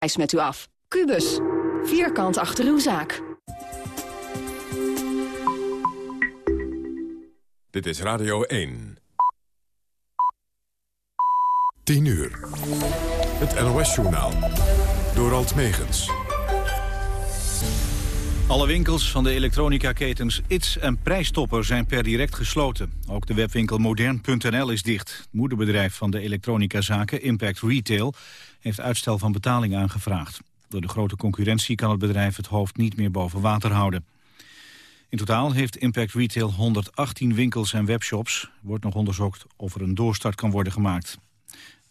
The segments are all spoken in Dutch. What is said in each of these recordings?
reis met u af. Cubus, vierkant achter uw zaak. Dit is Radio 1. 10 uur. Het NOS-journaal. Door Alt Megens. Alle winkels van de elektronica-ketens ITS en Prijstopper zijn per direct gesloten. Ook de webwinkel modern.nl is dicht. Het moederbedrijf van de elektronica-zaken, Impact Retail, heeft uitstel van betaling aangevraagd. Door de grote concurrentie kan het bedrijf het hoofd niet meer boven water houden. In totaal heeft Impact Retail 118 winkels en webshops. Wordt nog onderzocht of er een doorstart kan worden gemaakt.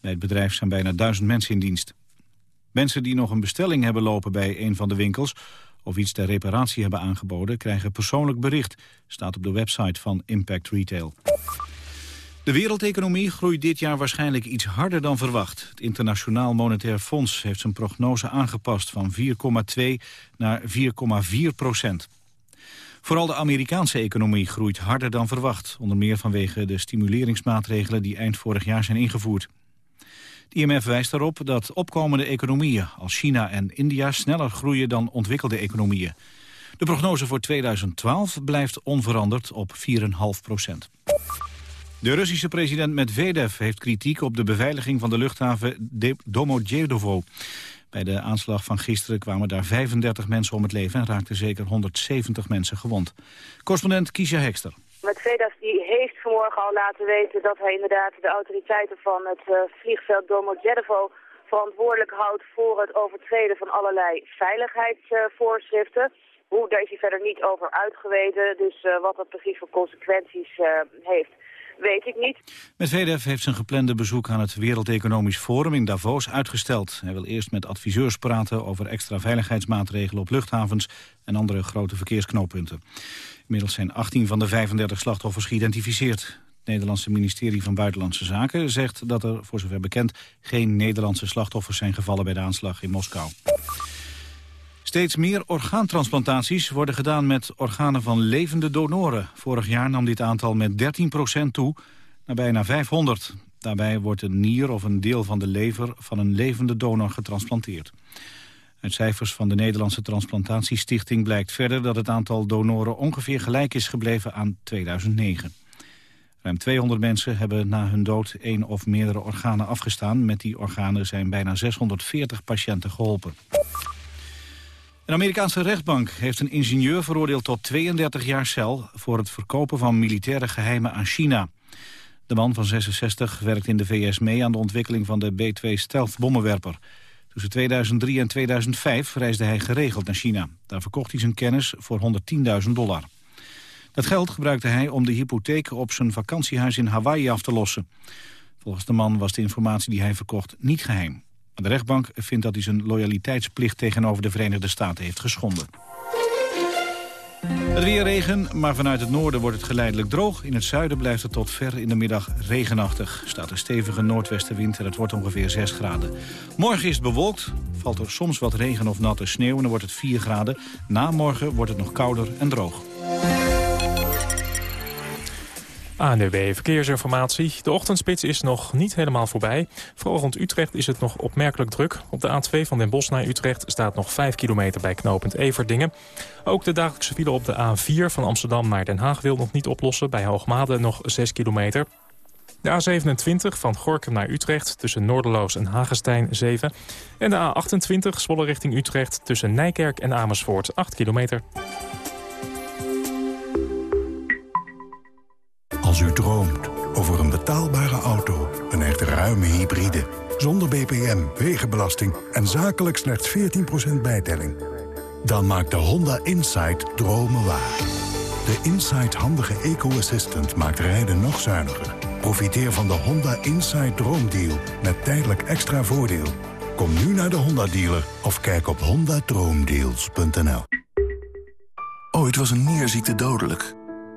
Bij het bedrijf zijn bijna duizend mensen in dienst. Mensen die nog een bestelling hebben lopen bij een van de winkels... of iets ter reparatie hebben aangeboden, krijgen persoonlijk bericht. Staat op de website van Impact Retail. De wereldeconomie groeit dit jaar waarschijnlijk iets harder dan verwacht. Het Internationaal Monetair Fonds heeft zijn prognose aangepast van 4,2 naar 4,4 procent. Vooral de Amerikaanse economie groeit harder dan verwacht. Onder meer vanwege de stimuleringsmaatregelen die eind vorig jaar zijn ingevoerd. IMF wijst erop dat opkomende economieën als China en India sneller groeien dan ontwikkelde economieën. De prognose voor 2012 blijft onveranderd op 4,5 procent. De Russische president Medvedev heeft kritiek op de beveiliging van de luchthaven Domodedovo. Bij de aanslag van gisteren kwamen daar 35 mensen om het leven en raakten zeker 170 mensen gewond. Correspondent Kisha Hekster. Medvedev die heeft vanmorgen al laten weten dat hij inderdaad de autoriteiten van het uh, vliegveld Domodedovo verantwoordelijk houdt voor het overtreden van allerlei veiligheidsvoorschriften. Hoe, daar is hij verder niet over uitgeweten, dus uh, wat dat precies voor consequenties uh, heeft weet ik niet. Medvedev heeft zijn geplande bezoek aan het Wereldeconomisch Forum in Davos uitgesteld. Hij wil eerst met adviseurs praten over extra veiligheidsmaatregelen op luchthavens en andere grote verkeersknooppunten. Inmiddels zijn 18 van de 35 slachtoffers geïdentificeerd. Het Nederlandse ministerie van Buitenlandse Zaken zegt dat er, voor zover bekend, geen Nederlandse slachtoffers zijn gevallen bij de aanslag in Moskou. Steeds meer orgaantransplantaties worden gedaan met organen van levende donoren. Vorig jaar nam dit aantal met 13% toe naar bijna 500. Daarbij wordt een nier of een deel van de lever van een levende donor getransplanteerd. Uit cijfers van de Nederlandse Transplantatiestichting blijkt verder dat het aantal donoren ongeveer gelijk is gebleven aan 2009. Ruim 200 mensen hebben na hun dood één of meerdere organen afgestaan. Met die organen zijn bijna 640 patiënten geholpen. Een Amerikaanse rechtbank heeft een ingenieur veroordeeld tot 32 jaar cel... voor het verkopen van militaire geheimen aan China. De man van 66 werkt in de VS mee aan de ontwikkeling van de B-2 stealth bommenwerper. Tussen 2003 en 2005 reisde hij geregeld naar China. Daar verkocht hij zijn kennis voor 110.000 dollar. Dat geld gebruikte hij om de hypotheek op zijn vakantiehuis in Hawaii af te lossen. Volgens de man was de informatie die hij verkocht niet geheim. De rechtbank vindt dat hij zijn loyaliteitsplicht tegenover de Verenigde Staten heeft geschonden. Het weer regen, maar vanuit het noorden wordt het geleidelijk droog. In het zuiden blijft het tot ver in de middag regenachtig. Staat een stevige noordwestenwind en het wordt ongeveer 6 graden. Morgen is het bewolkt, valt er soms wat regen of natte sneeuw... en dan wordt het 4 graden. Na morgen wordt het nog kouder en droog. ANUB Verkeersinformatie. De ochtendspits is nog niet helemaal voorbij. Vooral rond Utrecht is het nog opmerkelijk druk. Op de A2 van Den Bosch naar Utrecht staat nog 5 kilometer bij knooppunt Everdingen. Ook de dagelijkse file op de A4 van Amsterdam naar Den Haag wil nog niet oplossen. Bij Hoogmade nog 6 kilometer. De A27 van Gorkum naar Utrecht tussen Noorderloos en Hagestein 7. En de A28 Zwolle richting Utrecht tussen Nijkerk en Amersfoort 8 kilometer. Als u droomt over een betaalbare auto, een echt ruime hybride... zonder BPM, wegenbelasting en zakelijk slechts 14% bijtelling... dan maakt de Honda Insight dromen waar. De Insight handige eco-assistant maakt rijden nog zuiniger. Profiteer van de Honda Insight Droomdeal met tijdelijk extra voordeel. Kom nu naar de Honda-dealer of kijk op hondadroomdeals.nl. Ooit was een nierziekte dodelijk...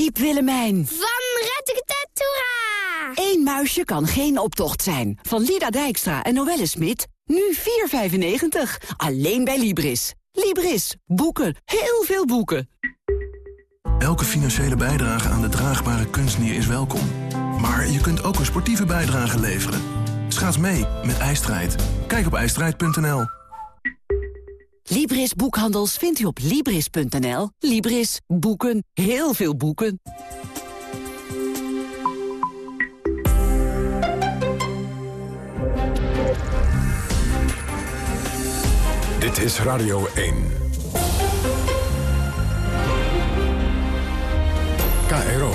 Riep Willemijn. Van Retteketettoera! Eén muisje kan geen optocht zijn. Van Lida Dijkstra en Noelle Smit. Nu 4,95. Alleen bij Libris. Libris. Boeken. Heel veel boeken. Elke financiële bijdrage aan de draagbare kunstnier is welkom. Maar je kunt ook een sportieve bijdrage leveren. Schaats mee met IJstrijd. Kijk op ijstrijd.nl. Libris Boekhandels vindt u op Libris.nl. Libris. Boeken. Heel veel boeken. Dit is Radio 1. KRO.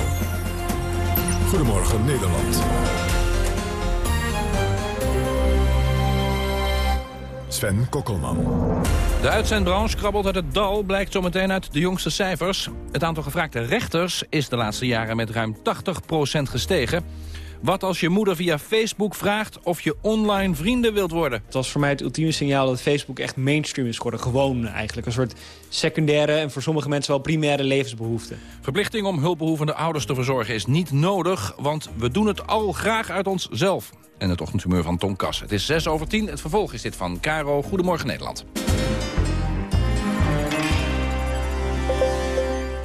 Goedemorgen Nederland. Sven Kokkelman. De uitzendbranche krabbelt uit het dal, blijkt zometeen uit de jongste cijfers. Het aantal gevraagde rechters is de laatste jaren met ruim 80% gestegen. Wat als je moeder via Facebook vraagt of je online vrienden wilt worden? Het was voor mij het ultieme signaal dat Facebook echt mainstream is geworden. Gewoon eigenlijk. Een soort secundaire en voor sommige mensen wel primaire levensbehoefte. Verplichting om hulpbehoevende ouders te verzorgen is niet nodig... want we doen het al graag uit onszelf. En het ochtendhumeur van Tom Kas. Het is 6 over 10. Het vervolg is dit van Caro. Goedemorgen Nederland.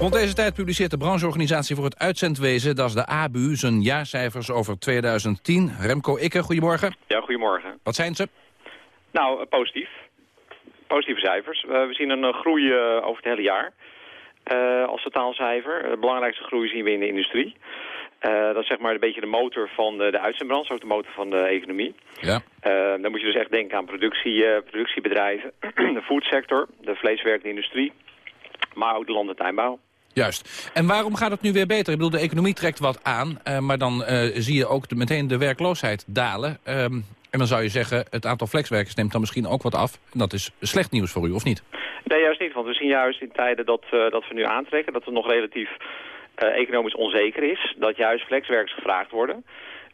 Rond deze tijd publiceert de brancheorganisatie voor het uitzendwezen... dat is de ABU, zijn jaarcijfers over 2010. Remco Ikke, goedemorgen. Ja, goedemorgen. Wat zijn ze? Nou, eh, positief. Positieve cijfers. Uh, we zien een uh, groei uh, over het hele jaar als totaalcijfer. De belangrijkste groei zien we in de industrie. Dat is zeg maar een beetje de motor van de, de uitzendbranche, ook de motor van de economie. Ja. dan moet je dus echt denken aan productie, productiebedrijven, de foodsector, de vleeswerkende industrie, maar ook de land- en tuinbouw. Juist. En waarom gaat het nu weer beter? Ik bedoel, de economie trekt wat aan, maar dan zie je ook de, meteen de werkloosheid dalen. Um, en dan zou je zeggen, het aantal flexwerkers neemt dan misschien ook wat af. En dat is slecht nieuws voor u, of niet? Nee, juist niet. Want we zien juist in tijden dat, dat we nu aantrekken... dat het nog relatief economisch onzeker is. Dat juist flexwerkers gevraagd worden.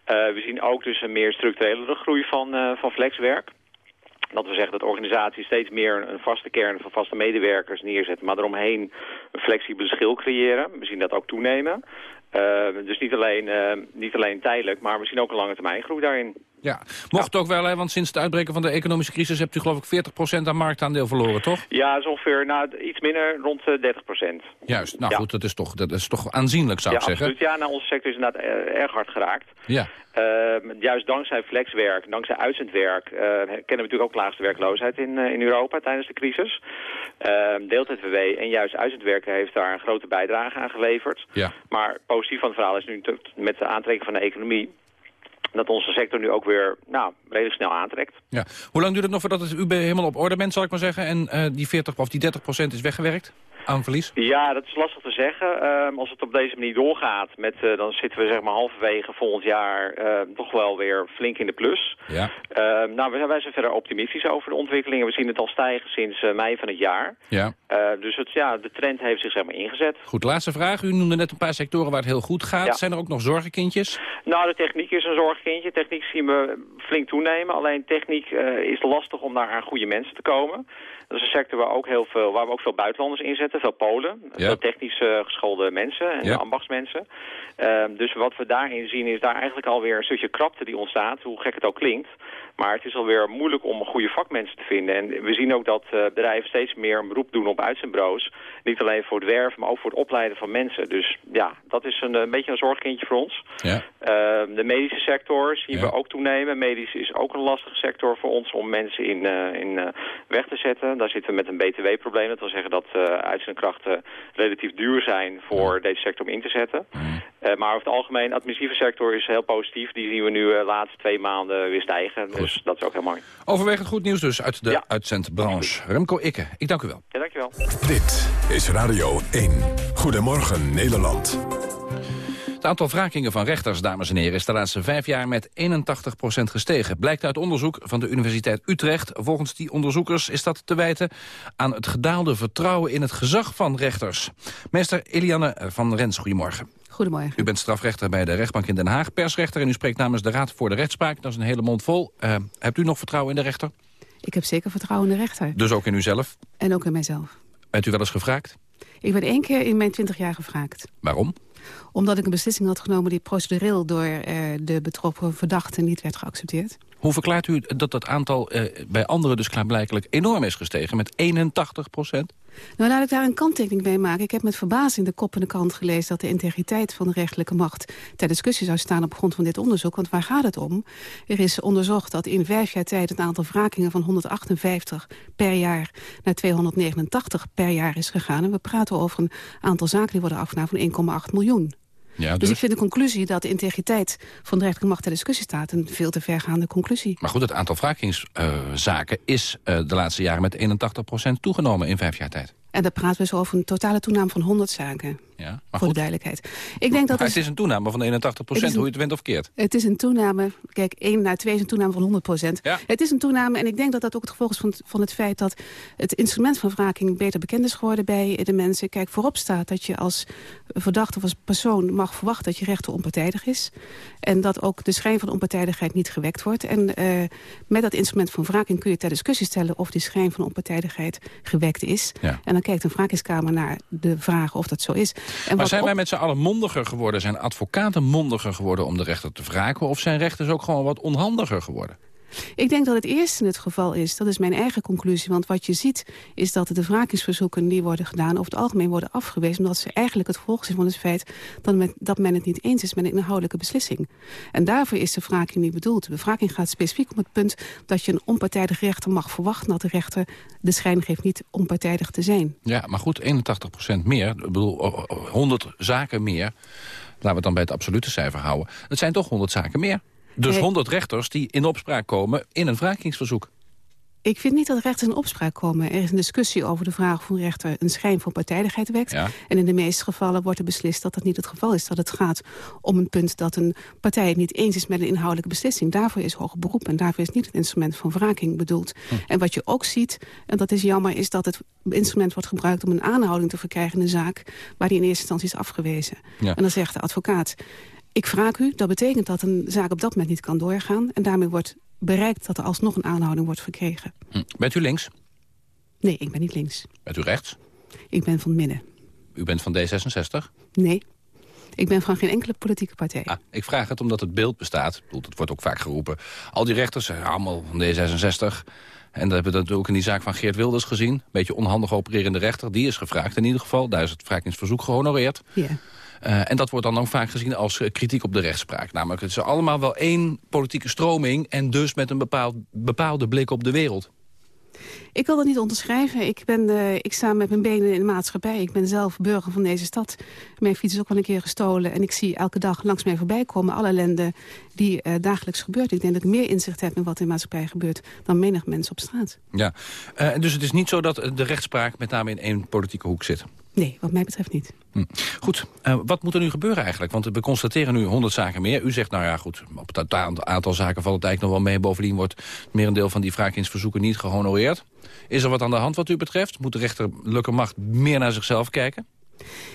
we zien ook dus een meer structurele groei van, van flexwerk dat we zeggen dat organisaties steeds meer een vaste kern van vaste medewerkers neerzetten, maar eromheen een flexibele schil creëren. We zien dat ook toenemen. Dus niet alleen, niet alleen tijdelijk, maar zien ook een lange termijn groei daarin. Ja, mocht ja. ook wel, hè, want sinds het uitbreken van de economische crisis... hebt u geloof ik 40% aan marktaandeel verloren, toch? Ja, is ongeveer nou, iets minder, rond uh, 30%. Juist, nou ja. goed, dat is, toch, dat is toch aanzienlijk, zou ja, ik zeggen. Absoluut. Ja, nou, onze sector is inderdaad erg hard geraakt. Ja. Uh, juist dankzij flexwerk, dankzij uitzendwerk... Uh, kennen we natuurlijk ook laagste werkloosheid in, in Europa tijdens de crisis. Ehm, deeltijd-WW en juist uitzendwerken heeft daar een grote bijdrage aan geleverd. Ja. Maar positief van het verhaal is nu met de aantrekking van de economie dat onze sector nu ook weer nou, redelijk snel aantrekt. Ja. Hoe lang duurt het nog voordat het UB helemaal op orde bent, zal ik maar zeggen... en uh, die 40 of die 30 procent is weggewerkt aan verlies? Ja, dat is lastig te zeggen. Um, als het op deze manier doorgaat, met, uh, dan zitten we zeg maar halverwege volgend jaar uh, toch wel weer flink in de plus. Ja. Uh, nou, wij, wij zijn verder optimistisch over de ontwikkelingen. We zien het al stijgen sinds uh, mei van het jaar. Ja. Dus het, ja, de trend heeft zich zeg maar ingezet. Goed, laatste vraag. U noemde net een paar sectoren waar het heel goed gaat. Ja. Zijn er ook nog zorgenkindjes? Nou, de techniek is een zorgkindje. Techniek zien we flink toenemen. Alleen techniek uh, is lastig om daar aan goede mensen te komen. Dat is een sector waar, ook heel veel, waar we ook veel buitenlanders in zetten. Veel Polen. Ja. Veel technisch uh, geschoolde mensen en Ja. ambachtsmensen. Uh, dus wat we daarin zien is daar eigenlijk alweer een stukje krapte die ontstaat. Hoe gek het ook klinkt. Maar het is alweer moeilijk om goede vakmensen te vinden. En we zien ook dat uh, bedrijven steeds meer een beroep doen op uitzendbureaus. Niet alleen voor het werven, maar ook voor het opleiden van mensen. Dus ja, dat is een, een beetje een zorgkindje voor ons. Ja. Uh, de medische sector zien Ja. we ook toenemen. Medisch is ook een lastige sector voor ons om mensen in, uh, in uh, weg te zetten. Daar zitten we met een btw-probleem. Dat wil zeggen dat uitzendkrachten relatief duur zijn voor deze sector om in te zetten. Uh, maar over het algemeen, de administratieve sector is heel positief. Die zien we nu de laatste twee maanden weer stijgen. Dus dat is ook heel mooi. Overwegend goed nieuws dus uit de Ja. uitzendbranche. Remco Ikke, ik dank u wel. Ja, dankjewel. Dit is Radio 1. Goedemorgen Nederland. Het aantal wrakingen van rechters, dames en heren, is de laatste vijf jaar met 81% gestegen. Blijkt uit onderzoek van de Universiteit Utrecht. Volgens die onderzoekers is dat te wijten aan het gedaalde vertrouwen in het gezag van rechters. Meester Eliane van Rens, goedemorgen. Goedemorgen. U bent strafrechter bij de rechtbank in Den Haag, persrechter... en u spreekt namens de Raad voor de Rechtspraak. Dat is een hele mond vol. Uh, hebt u nog vertrouwen in de rechter? Ik heb zeker vertrouwen in de rechter. Dus ook in uzelf? En ook in mijzelf. Bent u wel eens gevraagd? Ik ben één keer in mijn twintig jaar gevraagd. Waarom? Omdat ik een beslissing had genomen die procedureel door uh, de betrokken verdachte niet werd geaccepteerd. Hoe verklaart u dat dat aantal uh, bij anderen dus klaarblijkelijk enorm is gestegen met 81 procent? Nou, laat ik daar een kanttekening bij maken. Ik heb met verbazing de kop in de krant gelezen... dat de integriteit van de rechterlijke macht ter discussie zou staan... op grond van dit onderzoek. Want waar gaat het om? Er is onderzocht dat in vijf jaar tijd het aantal wrakingen... van 158 per jaar naar 289 per jaar is gegaan. En we praten over een aantal zaken die worden afgedaan van 1,8 miljoen. Ja, dus... dus... ik vind de conclusie dat de integriteit van de rechterlijke macht ter discussie staat... een veel te vergaande conclusie. Maar goed, het aantal wrakingszaken is uh, de laatste jaren met 81% toegenomen in vijf jaar tijd. En dan praten we zo over een totale toename van 100 zaken. Ja, maar voor goed. de duidelijkheid. Ik denk dat het is een toename van 81 procent, hoe je het went of keert. Het is een toename, kijk, 1 naar 2 is een toename van 100 procent. Ja. Het is een toename en ik denk dat dat ook het gevolg is van, van het feit... dat het instrument van wraking beter bekend is geworden bij de mensen. Kijk, voorop staat dat je als verdachte of als persoon mag verwachten... dat je rechter onpartijdig is. En dat ook de schijn van onpartijdigheid niet gewekt wordt. En uh, met dat instrument van wraking kun je ter discussie stellen... of die schijn van onpartijdigheid gewekt is. Ja. En dan kijkt een wrakingskamer naar de vraag of dat zo is. En maar zijn wij met z'n allen mondiger geworden? Zijn advocaten mondiger geworden om de rechter te wraken? Of zijn rechters ook gewoon wat onhandiger geworden? Ik denk dat het eerste het geval is. Dat is mijn eigen conclusie. Want wat je ziet is dat de wrakingsverzoeken die worden gedaan... over het algemeen worden afgewezen... omdat ze eigenlijk het gevolg zijn van het feit dat men, dat men het niet eens is met een inhoudelijke beslissing. En daarvoor is de wraking niet bedoeld. De wraking gaat specifiek om het punt dat je een onpartijdig rechter mag verwachten... dat de rechter de schijn geeft niet onpartijdig te zijn. Ja, maar goed, 81% meer, ik bedoel 100 zaken meer... laten we het dan bij het absolute cijfer houden. Het zijn toch 100 zaken meer. Dus Nee. 100 rechters die in opspraak komen in een wrakingsverzoek. Ik vind niet dat rechters in opspraak komen. Er is een discussie over de vraag of een rechter een schijn van partijdigheid wekt. Ja. En in de meeste gevallen wordt er beslist dat dat niet het geval is. Dat het gaat om een punt dat een partij het niet eens is met een inhoudelijke beslissing. Daarvoor is hoger beroep en daarvoor is niet het instrument van wraking bedoeld. Hm. En wat je ook ziet, en dat is jammer, is dat het instrument wordt gebruikt om een aanhouding te verkrijgen in een zaak waar die in eerste instantie is afgewezen. Ja. En dan zegt de advocaat, ik vraag u, dat betekent dat een zaak op dat moment niet kan doorgaan. En daarmee wordt bereikt dat er alsnog een aanhouding wordt verkregen. Hm. Bent u links? Nee, ik ben niet links. Bent u rechts? Ik ben van midden. U bent van D66? Nee, ik ben van geen enkele politieke partij. Ah, ik vraag het omdat het beeld bestaat. Het wordt ook vaak geroepen. Al die rechters zijn allemaal van D66. En dat hebben we dat ook in die zaak van Geert Wilders gezien. Beetje onhandig opererende rechter. Die is gevraagd in ieder geval. Daar is het wrakingsverzoek gehonoreerd. Ja. Uh, en dat wordt dan ook vaak gezien als uh, kritiek op de rechtspraak. Namelijk, het is allemaal wel één politieke stroming... en dus met een bepaald, bepaalde blik op de wereld. Ik wil dat niet onderschrijven. Ik, ben, uh, ik sta met mijn benen in de maatschappij. Ik ben zelf burger van deze stad. Mijn fiets is ook wel een keer gestolen. En ik zie elke dag langs mij voorbij komen alle ellende die uh, dagelijks gebeurt. Ik denk dat ik meer inzicht heb in wat in de maatschappij gebeurt... dan menig mens op straat. Ja, uh, dus het is niet zo dat de rechtspraak met name in één politieke hoek zit? Nee, wat mij betreft niet. Hm. Goed, uh, wat moet er nu gebeuren eigenlijk? Want we constateren nu 100 zaken meer. U zegt, nou ja, goed, op het aantal zaken valt het eigenlijk nog wel mee. Bovendien wordt het merendeel van die wraakingsverzoeken niet gehonoreerd. Is er wat aan de hand wat u betreft? Moet de rechterlijke macht meer naar zichzelf kijken?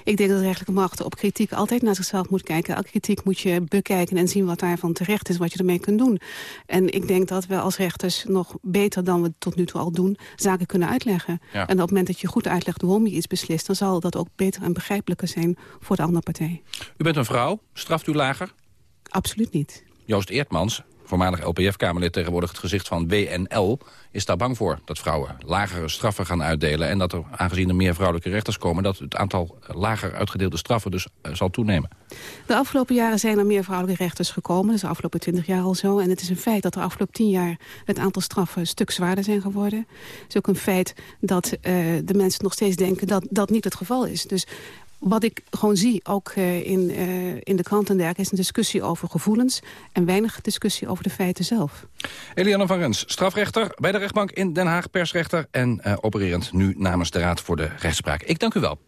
Ik denk dat de rechterlijke macht op kritiek altijd naar zichzelf moet kijken. Elke kritiek moet je bekijken en zien wat daarvan terecht is, wat je ermee kunt doen. En ik denk dat we als rechters nog beter dan we tot nu toe al doen, zaken kunnen uitleggen. Ja. En op het moment dat je goed uitlegt waarom je iets beslist, dan zal dat ook beter en begrijpelijker zijn voor de andere partij. U bent een vrouw, straft u lager? Absoluut niet. Joost Eertmans, voormalig LPF-Kamerlid tegenwoordig het gezicht van WNL... is daar bang voor dat vrouwen lagere straffen gaan uitdelen... en dat er, aangezien er meer vrouwelijke rechters komen... dat het aantal lager uitgedeelde straffen dus uh, zal toenemen. De afgelopen jaren zijn er meer vrouwelijke rechters gekomen. Dat is de afgelopen twintig jaar al zo. En het is een feit dat de afgelopen tien jaar het aantal straffen een stuk zwaarder zijn geworden. Het is ook een feit dat uh, de mensen nog steeds denken dat dat niet het geval is. Dus wat ik gewoon zie, ook uh, in, uh, in de krant en dergelijke... is een discussie over gevoelens en weinig discussie over de feiten zelf. Eliane van Rens, strafrechter bij de rechtbank in Den Haag, persrechter... en uh, opererend nu namens de Raad voor de Rechtspraak. Ik dank u wel.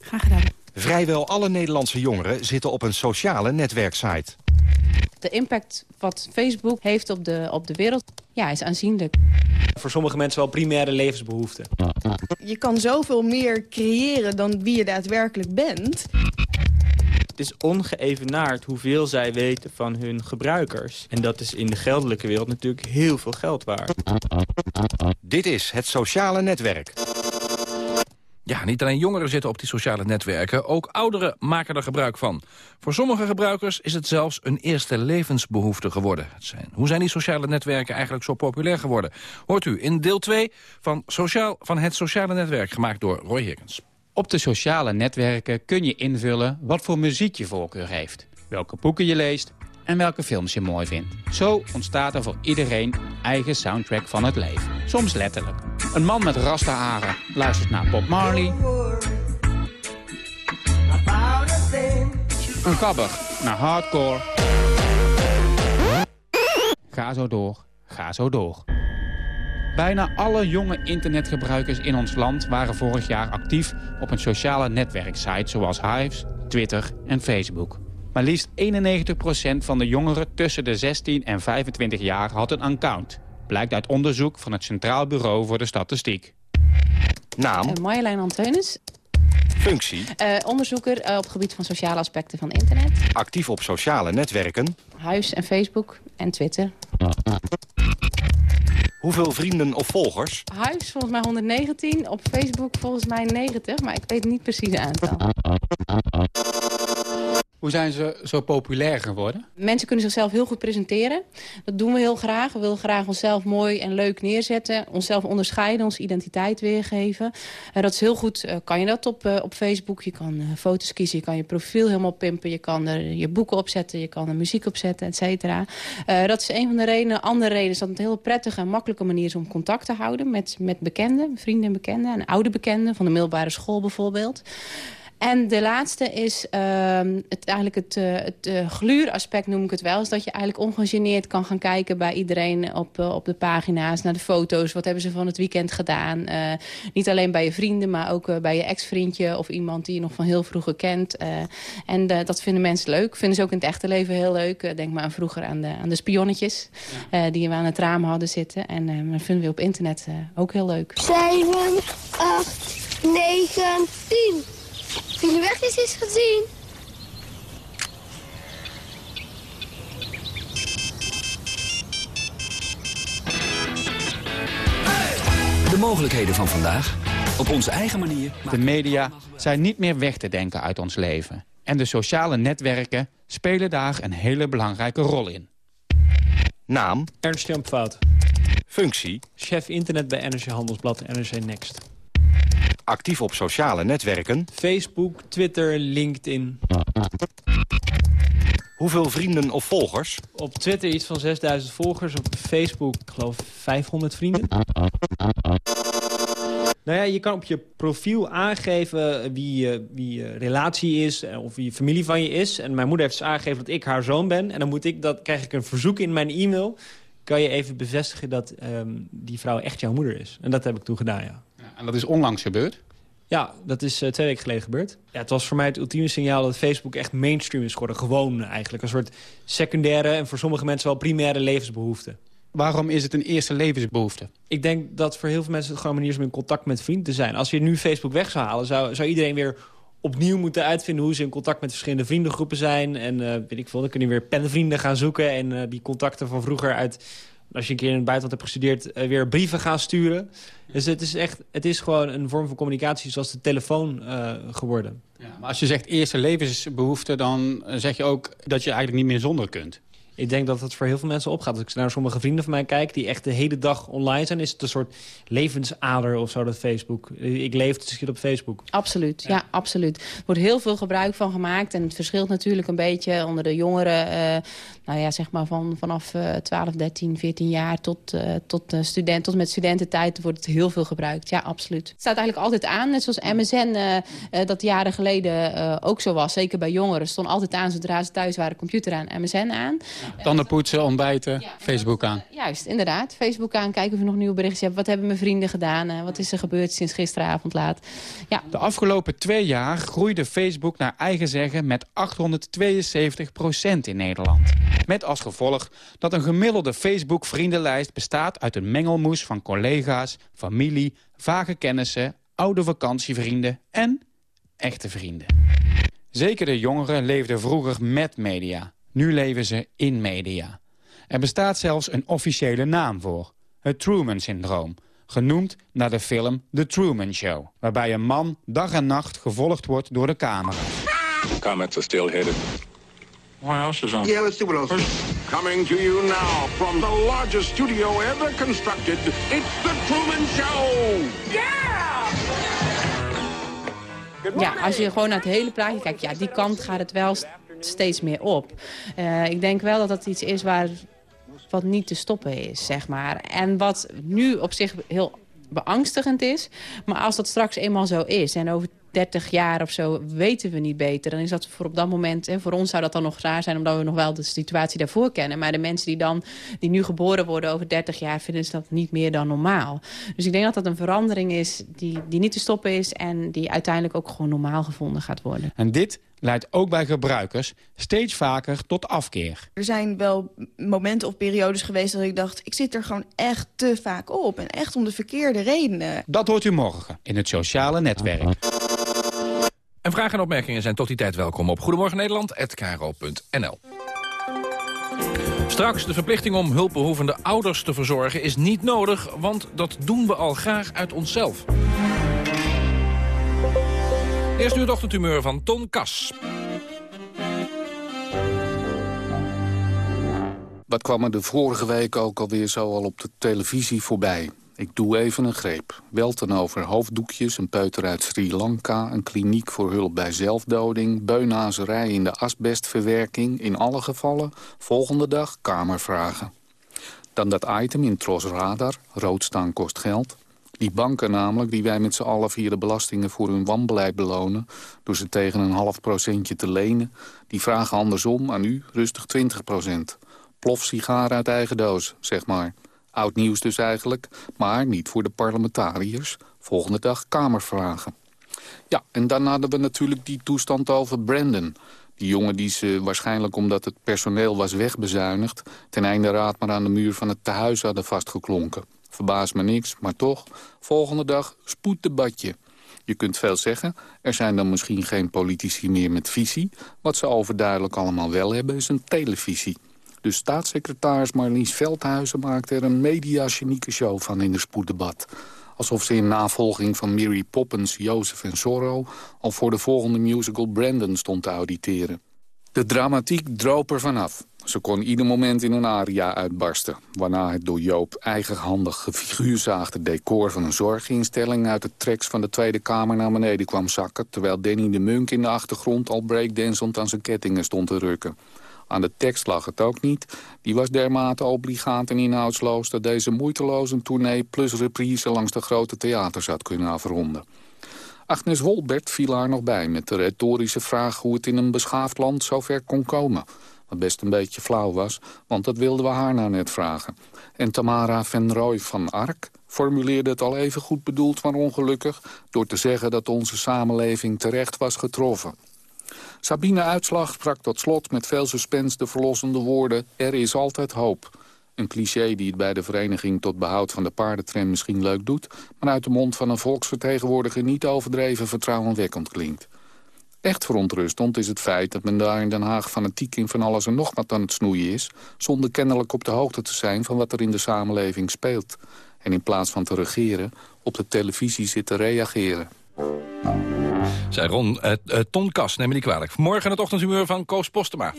Graag gedaan. Vrijwel alle Nederlandse jongeren zitten op een sociale netwerksite. De impact wat Facebook heeft op de, op de wereld ja, is aanzienlijk. Voor sommige mensen wel primaire levensbehoeften. Je kan zoveel meer creëren dan wie je daadwerkelijk bent. Het is ongeëvenaard hoeveel zij weten van hun gebruikers. En dat is in de geldelijke wereld natuurlijk heel veel geld waard. Dit is het sociale netwerk. Ja, niet alleen jongeren zitten op die sociale netwerken, ook ouderen maken er gebruik van. Voor sommige gebruikers is het zelfs een eerste levensbehoefte geworden. Het zijn, hoe zijn die sociale netwerken eigenlijk zo populair geworden? Hoort u in deel 2 van, sociaal, van het sociale netwerk, gemaakt door Roy Higgins. Op de sociale netwerken kun je invullen wat voor muziek je voorkeur heeft. Welke boeken je leest en welke films je mooi vindt. Zo ontstaat er voor iedereen eigen soundtrack van het leven. Soms letterlijk. Een man met rasta haren luistert naar Bob Marley. Een gabber naar hardcore. Ga zo door, ga zo door. Bijna alle jonge internetgebruikers in ons land waren vorig jaar actief op een sociale netwerksite zoals Hives, Twitter en Facebook. Maar liefst 91% van de jongeren tussen de 16 en 25 jaar had een account. Blijkt uit onderzoek van het Centraal Bureau voor de Statistiek. Naam, Uh, Marjolein Anteunis, functie, eh, onderzoeker eh, op het gebied van sociale aspecten van internet. actief op sociale netwerken. Huis en Facebook en Twitter. Hoeveel vrienden of volgers? Huis volgens mij 119, op Facebook volgens mij 90, maar ik weet niet precies het aantal. Hoe zijn ze zo populair geworden? Mensen kunnen zichzelf heel goed presenteren. Dat doen we heel graag. We willen graag onszelf mooi en leuk neerzetten. Onszelf onderscheiden, onze identiteit weergeven. En dat is heel goed. eh, kan je dat op, eh, op Facebook. Je kan eh, foto's kiezen, je kan je profiel helemaal pimpen. Je kan er je boeken opzetten, je kan er muziek opzetten, et cetera. Eh, dat is een van de redenen. Andere reden is dat het een heel prettige en makkelijke manier is om contact te houden met, met bekenden, vrienden en bekenden. En oude bekenden van de middelbare school bijvoorbeeld. En de laatste is ehm, het, eigenlijk het, eh, het eh, gluuraspect noem ik het wel. Is dat je eigenlijk ongegeneerd kan gaan kijken bij iedereen op, eh, op de pagina's. Naar de foto's. Wat hebben ze van het weekend gedaan. Eh, niet alleen bij je vrienden, maar ook bij je ex-vriendje. Of iemand die je nog van heel vroeger kent. Eh, en eh, dat vinden mensen leuk. Vinden ze ook in het echte leven heel leuk. Denk maar aan vroeger aan de, aan de spionnetjes. eh, die we aan het raam hadden zitten. En eh, dat vinden we op internet eh, ook heel leuk. 7, 8, 9, 10. Jullie weg is eens gezien. De mogelijkheden van vandaag. Op onze eigen manier. De media zijn niet meer weg te denken uit ons leven. En de sociale netwerken spelen daar een hele belangrijke rol in. Naam, Ernst Jan Fout. functie, Chef internet bij NRC Handelsblad NRC Next. Actief op sociale netwerken. Facebook, Twitter, LinkedIn. Hoeveel vrienden of volgers? Op Twitter iets van 6000 volgers. Op Facebook, ik geloof 500 vrienden. Nou ja, je kan op je profiel aangeven wie je, wie je relatie is eh, of wie familie van je is. En mijn moeder heeft dus aangegeven dat ik haar zoon ben. En dan moet ik dat, krijg ik een verzoek in mijn e-mail. Kan je even bevestigen dat ehm, die vrouw echt jouw moeder is? En dat heb ik toen gedaan, ja. En dat is onlangs gebeurd? Ja, dat is eh, twee weken geleden gebeurd. Ja, het was voor mij het ultieme signaal dat Facebook echt mainstream is geworden. Gewoon eigenlijk. Een soort secundaire en voor sommige mensen wel primaire levensbehoefte. Waarom is het een eerste levensbehoefte? Ik denk dat voor heel veel mensen het gewoon een manier is om in contact met vrienden te zijn. Als je nu Facebook weg zou halen, zou, zou iedereen weer opnieuw moeten uitvinden... hoe ze in contact met verschillende vriendengroepen zijn. En eh, weet ik veel, dan kun je weer penvrienden gaan zoeken... en eh, die contacten van vroeger uit... als je een keer in het buitenland hebt gestudeerd... eh, weer brieven gaan sturen. Dus het is echt, het is gewoon een vorm van communicatie zoals de telefoon eh, geworden. Maar als je zegt eerste levensbehoefte, dan zeg je ook dat je eigenlijk niet meer zonder kunt. Ik denk dat het voor heel veel mensen opgaat. Als ik naar sommige vrienden van mij kijk... die echt de hele dag online zijn... is het een soort levensader of zo, dat Facebook. Ik leef, dus ik zit op Facebook. Absoluut, ja. absoluut. Er wordt heel veel gebruik van gemaakt. En het verschilt natuurlijk een beetje onder de jongeren. eh, nou ja, zeg maar van, vanaf eh 12, 13, 14 jaar tot, eh, tot, eh, student, tot met studententijd wordt het heel veel gebruikt. Ja, absoluut. Het staat eigenlijk altijd aan. Net zoals MSN dat jaren geleden ook zo was. Zeker bij jongeren. stond altijd aan zodra ze thuis waren computer aan, MSN aan. Tanden poetsen, ontbijten, Facebook aan. Juist, inderdaad. Facebook aan, kijken of je nog nieuwe berichtjes hebt. Wat hebben mijn vrienden gedaan? Eh, wat is er gebeurd sinds gisteravond laat? Ja, De afgelopen twee jaar groeide Facebook naar eigen zeggen met 872 procent in Nederland. Met als gevolg dat een gemiddelde Facebook-vriendenlijst bestaat uit een mengelmoes van collega's, familie, vage kennissen, oude vakantievrienden en echte vrienden. Zeker de jongeren leefden vroeger met media. Nu leven ze in media. Er bestaat zelfs een officiële naam voor. Het Truman-syndroom. Genoemd naar de film The Truman Show. Waarbij een man dag en nacht gevolgd wordt door de camera. Comments are still headed. What else is on? Yeah, let's see what else. Coming to you now from the largest studio ever constructed, it's The Truman Show! Ja, als je gewoon naar het hele plaatje kijkt, ja, die kant gaat het wel steeds meer op. Uh, ik denk wel dat dat iets is waar wat niet te stoppen is, zeg maar. En wat nu op zich heel beangstigend is. Maar als dat straks eenmaal zo is en over 30 jaar of zo weten we niet beter. Dan is dat voor op dat moment, hè, voor ons zou dat dan nog raar zijn... omdat we nog wel de situatie daarvoor kennen. Maar de mensen die dan, die nu geboren worden over 30 jaar... vinden ze dat niet meer dan normaal. Dus ik denk dat dat een verandering is die, die niet te stoppen is... en die uiteindelijk ook gewoon normaal gevonden gaat worden. En dit leidt ook bij gebruikers steeds vaker tot afkeer. Er zijn wel momenten of periodes geweest dat ik dacht... ik zit er gewoon echt te vaak op en echt om de verkeerde redenen. Dat hoort u morgen in het sociale netwerk. En vragen en opmerkingen zijn tot die tijd welkom op Goedemorgen Nederland@kro.nl. Straks, de verplichting om hulpbehoevende ouders te verzorgen is niet nodig... want dat doen we al graag uit onszelf. Eerst nu het ochtendhumeur van Ton Kas. Wat kwam er de vorige week ook alweer zo al op de televisie voorbij? Ik doe even een greep. Wel ten over hoofddoekjes, een peuter uit Sri Lanka... een kliniek voor hulp bij zelfdoding... beunazerij in de asbestverwerking. In alle gevallen, volgende dag kamervragen. Dan dat item in Tros Radar, rood staan kost geld. Die banken namelijk, die wij met z'n allen via de belastingen voor hun wanbeleid belonen... door ze tegen een half procentje te lenen... die vragen andersom aan u rustig 20 procent. Plof sigaar uit eigen doos, zeg maar. Oud nieuws dus eigenlijk, maar niet voor de parlementariërs. Volgende dag Kamervragen. Ja, en dan hadden we natuurlijk die toestand over Brandon. Die jongen die ze waarschijnlijk omdat het personeel was wegbezuinigd... ten einde raad maar aan de muur van het tehuis hadden vastgeklonken. Verbaast me niks, maar toch, volgende dag spoeddebatje. Je kunt veel zeggen, er zijn dan misschien geen politici meer met visie. Wat ze overduidelijk allemaal wel hebben is een televisie. Dus staatssecretaris Marlies Veldhuizen maakte er een mediagenieke show van in de spoeddebat. Alsof ze in navolging van Mary Poppins, Jozef en Zorro... al voor de volgende musical Brandon stond te auditeren. De dramatiek droop er vanaf. Ze kon ieder moment in een aria uitbarsten... waarna het door Joop eigenhandig gefiguurzaagde decor van een zorginstelling... uit de tracks van de Tweede Kamer naar beneden kwam zakken... terwijl Danny de Munk in de achtergrond al breakdansend aan zijn kettingen stond te rukken. Aan de tekst lag het ook niet. Die was dermate obligaat en inhoudsloos... dat deze moeiteloos een tournee plus reprise langs de grote theaters had kunnen afronden. Agnes Wolbert viel haar nog bij met de retorische vraag... hoe het in een beschaafd land zo ver kon komen. Wat best een beetje flauw was, want dat wilden we haar nou net vragen. En Tamara van Rooij van Ark formuleerde het al even goed bedoeld maar ongelukkig... door te zeggen dat onze samenleving terecht was getroffen. Sabine Uitslag sprak tot slot met veel suspense de verlossende woorden... er is altijd hoop. Een cliché die het bij de vereniging tot behoud van de paardentram misschien leuk doet... maar uit de mond van een volksvertegenwoordiger niet overdreven vertrouwenwekkend klinkt. Echt verontrustend is het feit dat men daar in Den Haag fanatiek in van alles en nog wat aan het snoeien is... zonder kennelijk op de hoogte te zijn van wat er in de samenleving speelt. En in plaats van te regeren, op de televisie zit te reageren. Zij Ron, uh, uh, Ton Kas, neem me niet kwalijk. Morgen het ochtendhumeur van Koos Postema.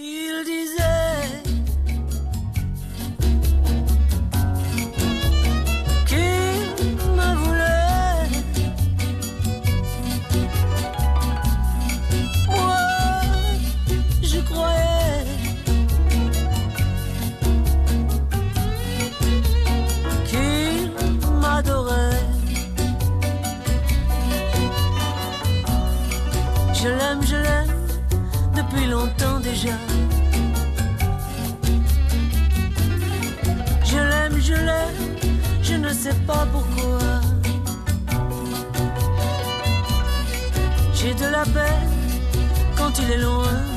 Je l'aime, je l'aime, je ne sais pas pourquoi. J'ai de la peine quand il est loin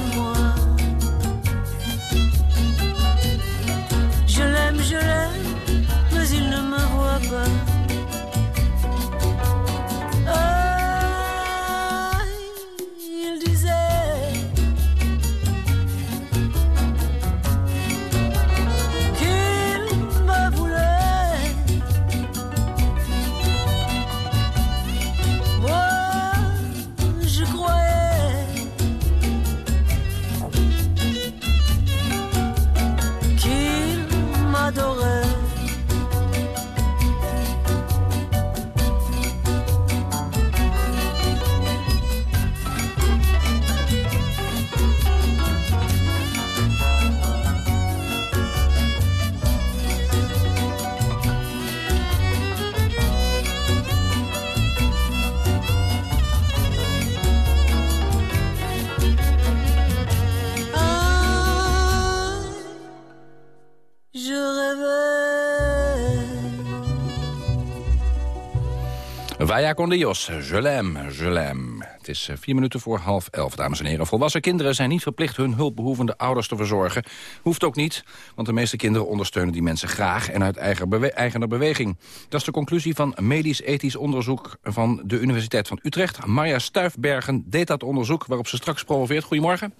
Con Dios, je l'aime, je l'aime. Het is eh, vier minuten voor half elf, dames en heren. Volwassen kinderen zijn niet verplicht hun hulpbehoevende ouders te verzorgen. Hoeft ook niet, want de meeste kinderen ondersteunen die mensen graag... en uit eigen bewe eigener beweging. Dat is de conclusie van medisch-ethisch onderzoek van de Universiteit van Utrecht. Marja Stuifbergen deed dat onderzoek waarop ze straks promoveert. Goedemorgen.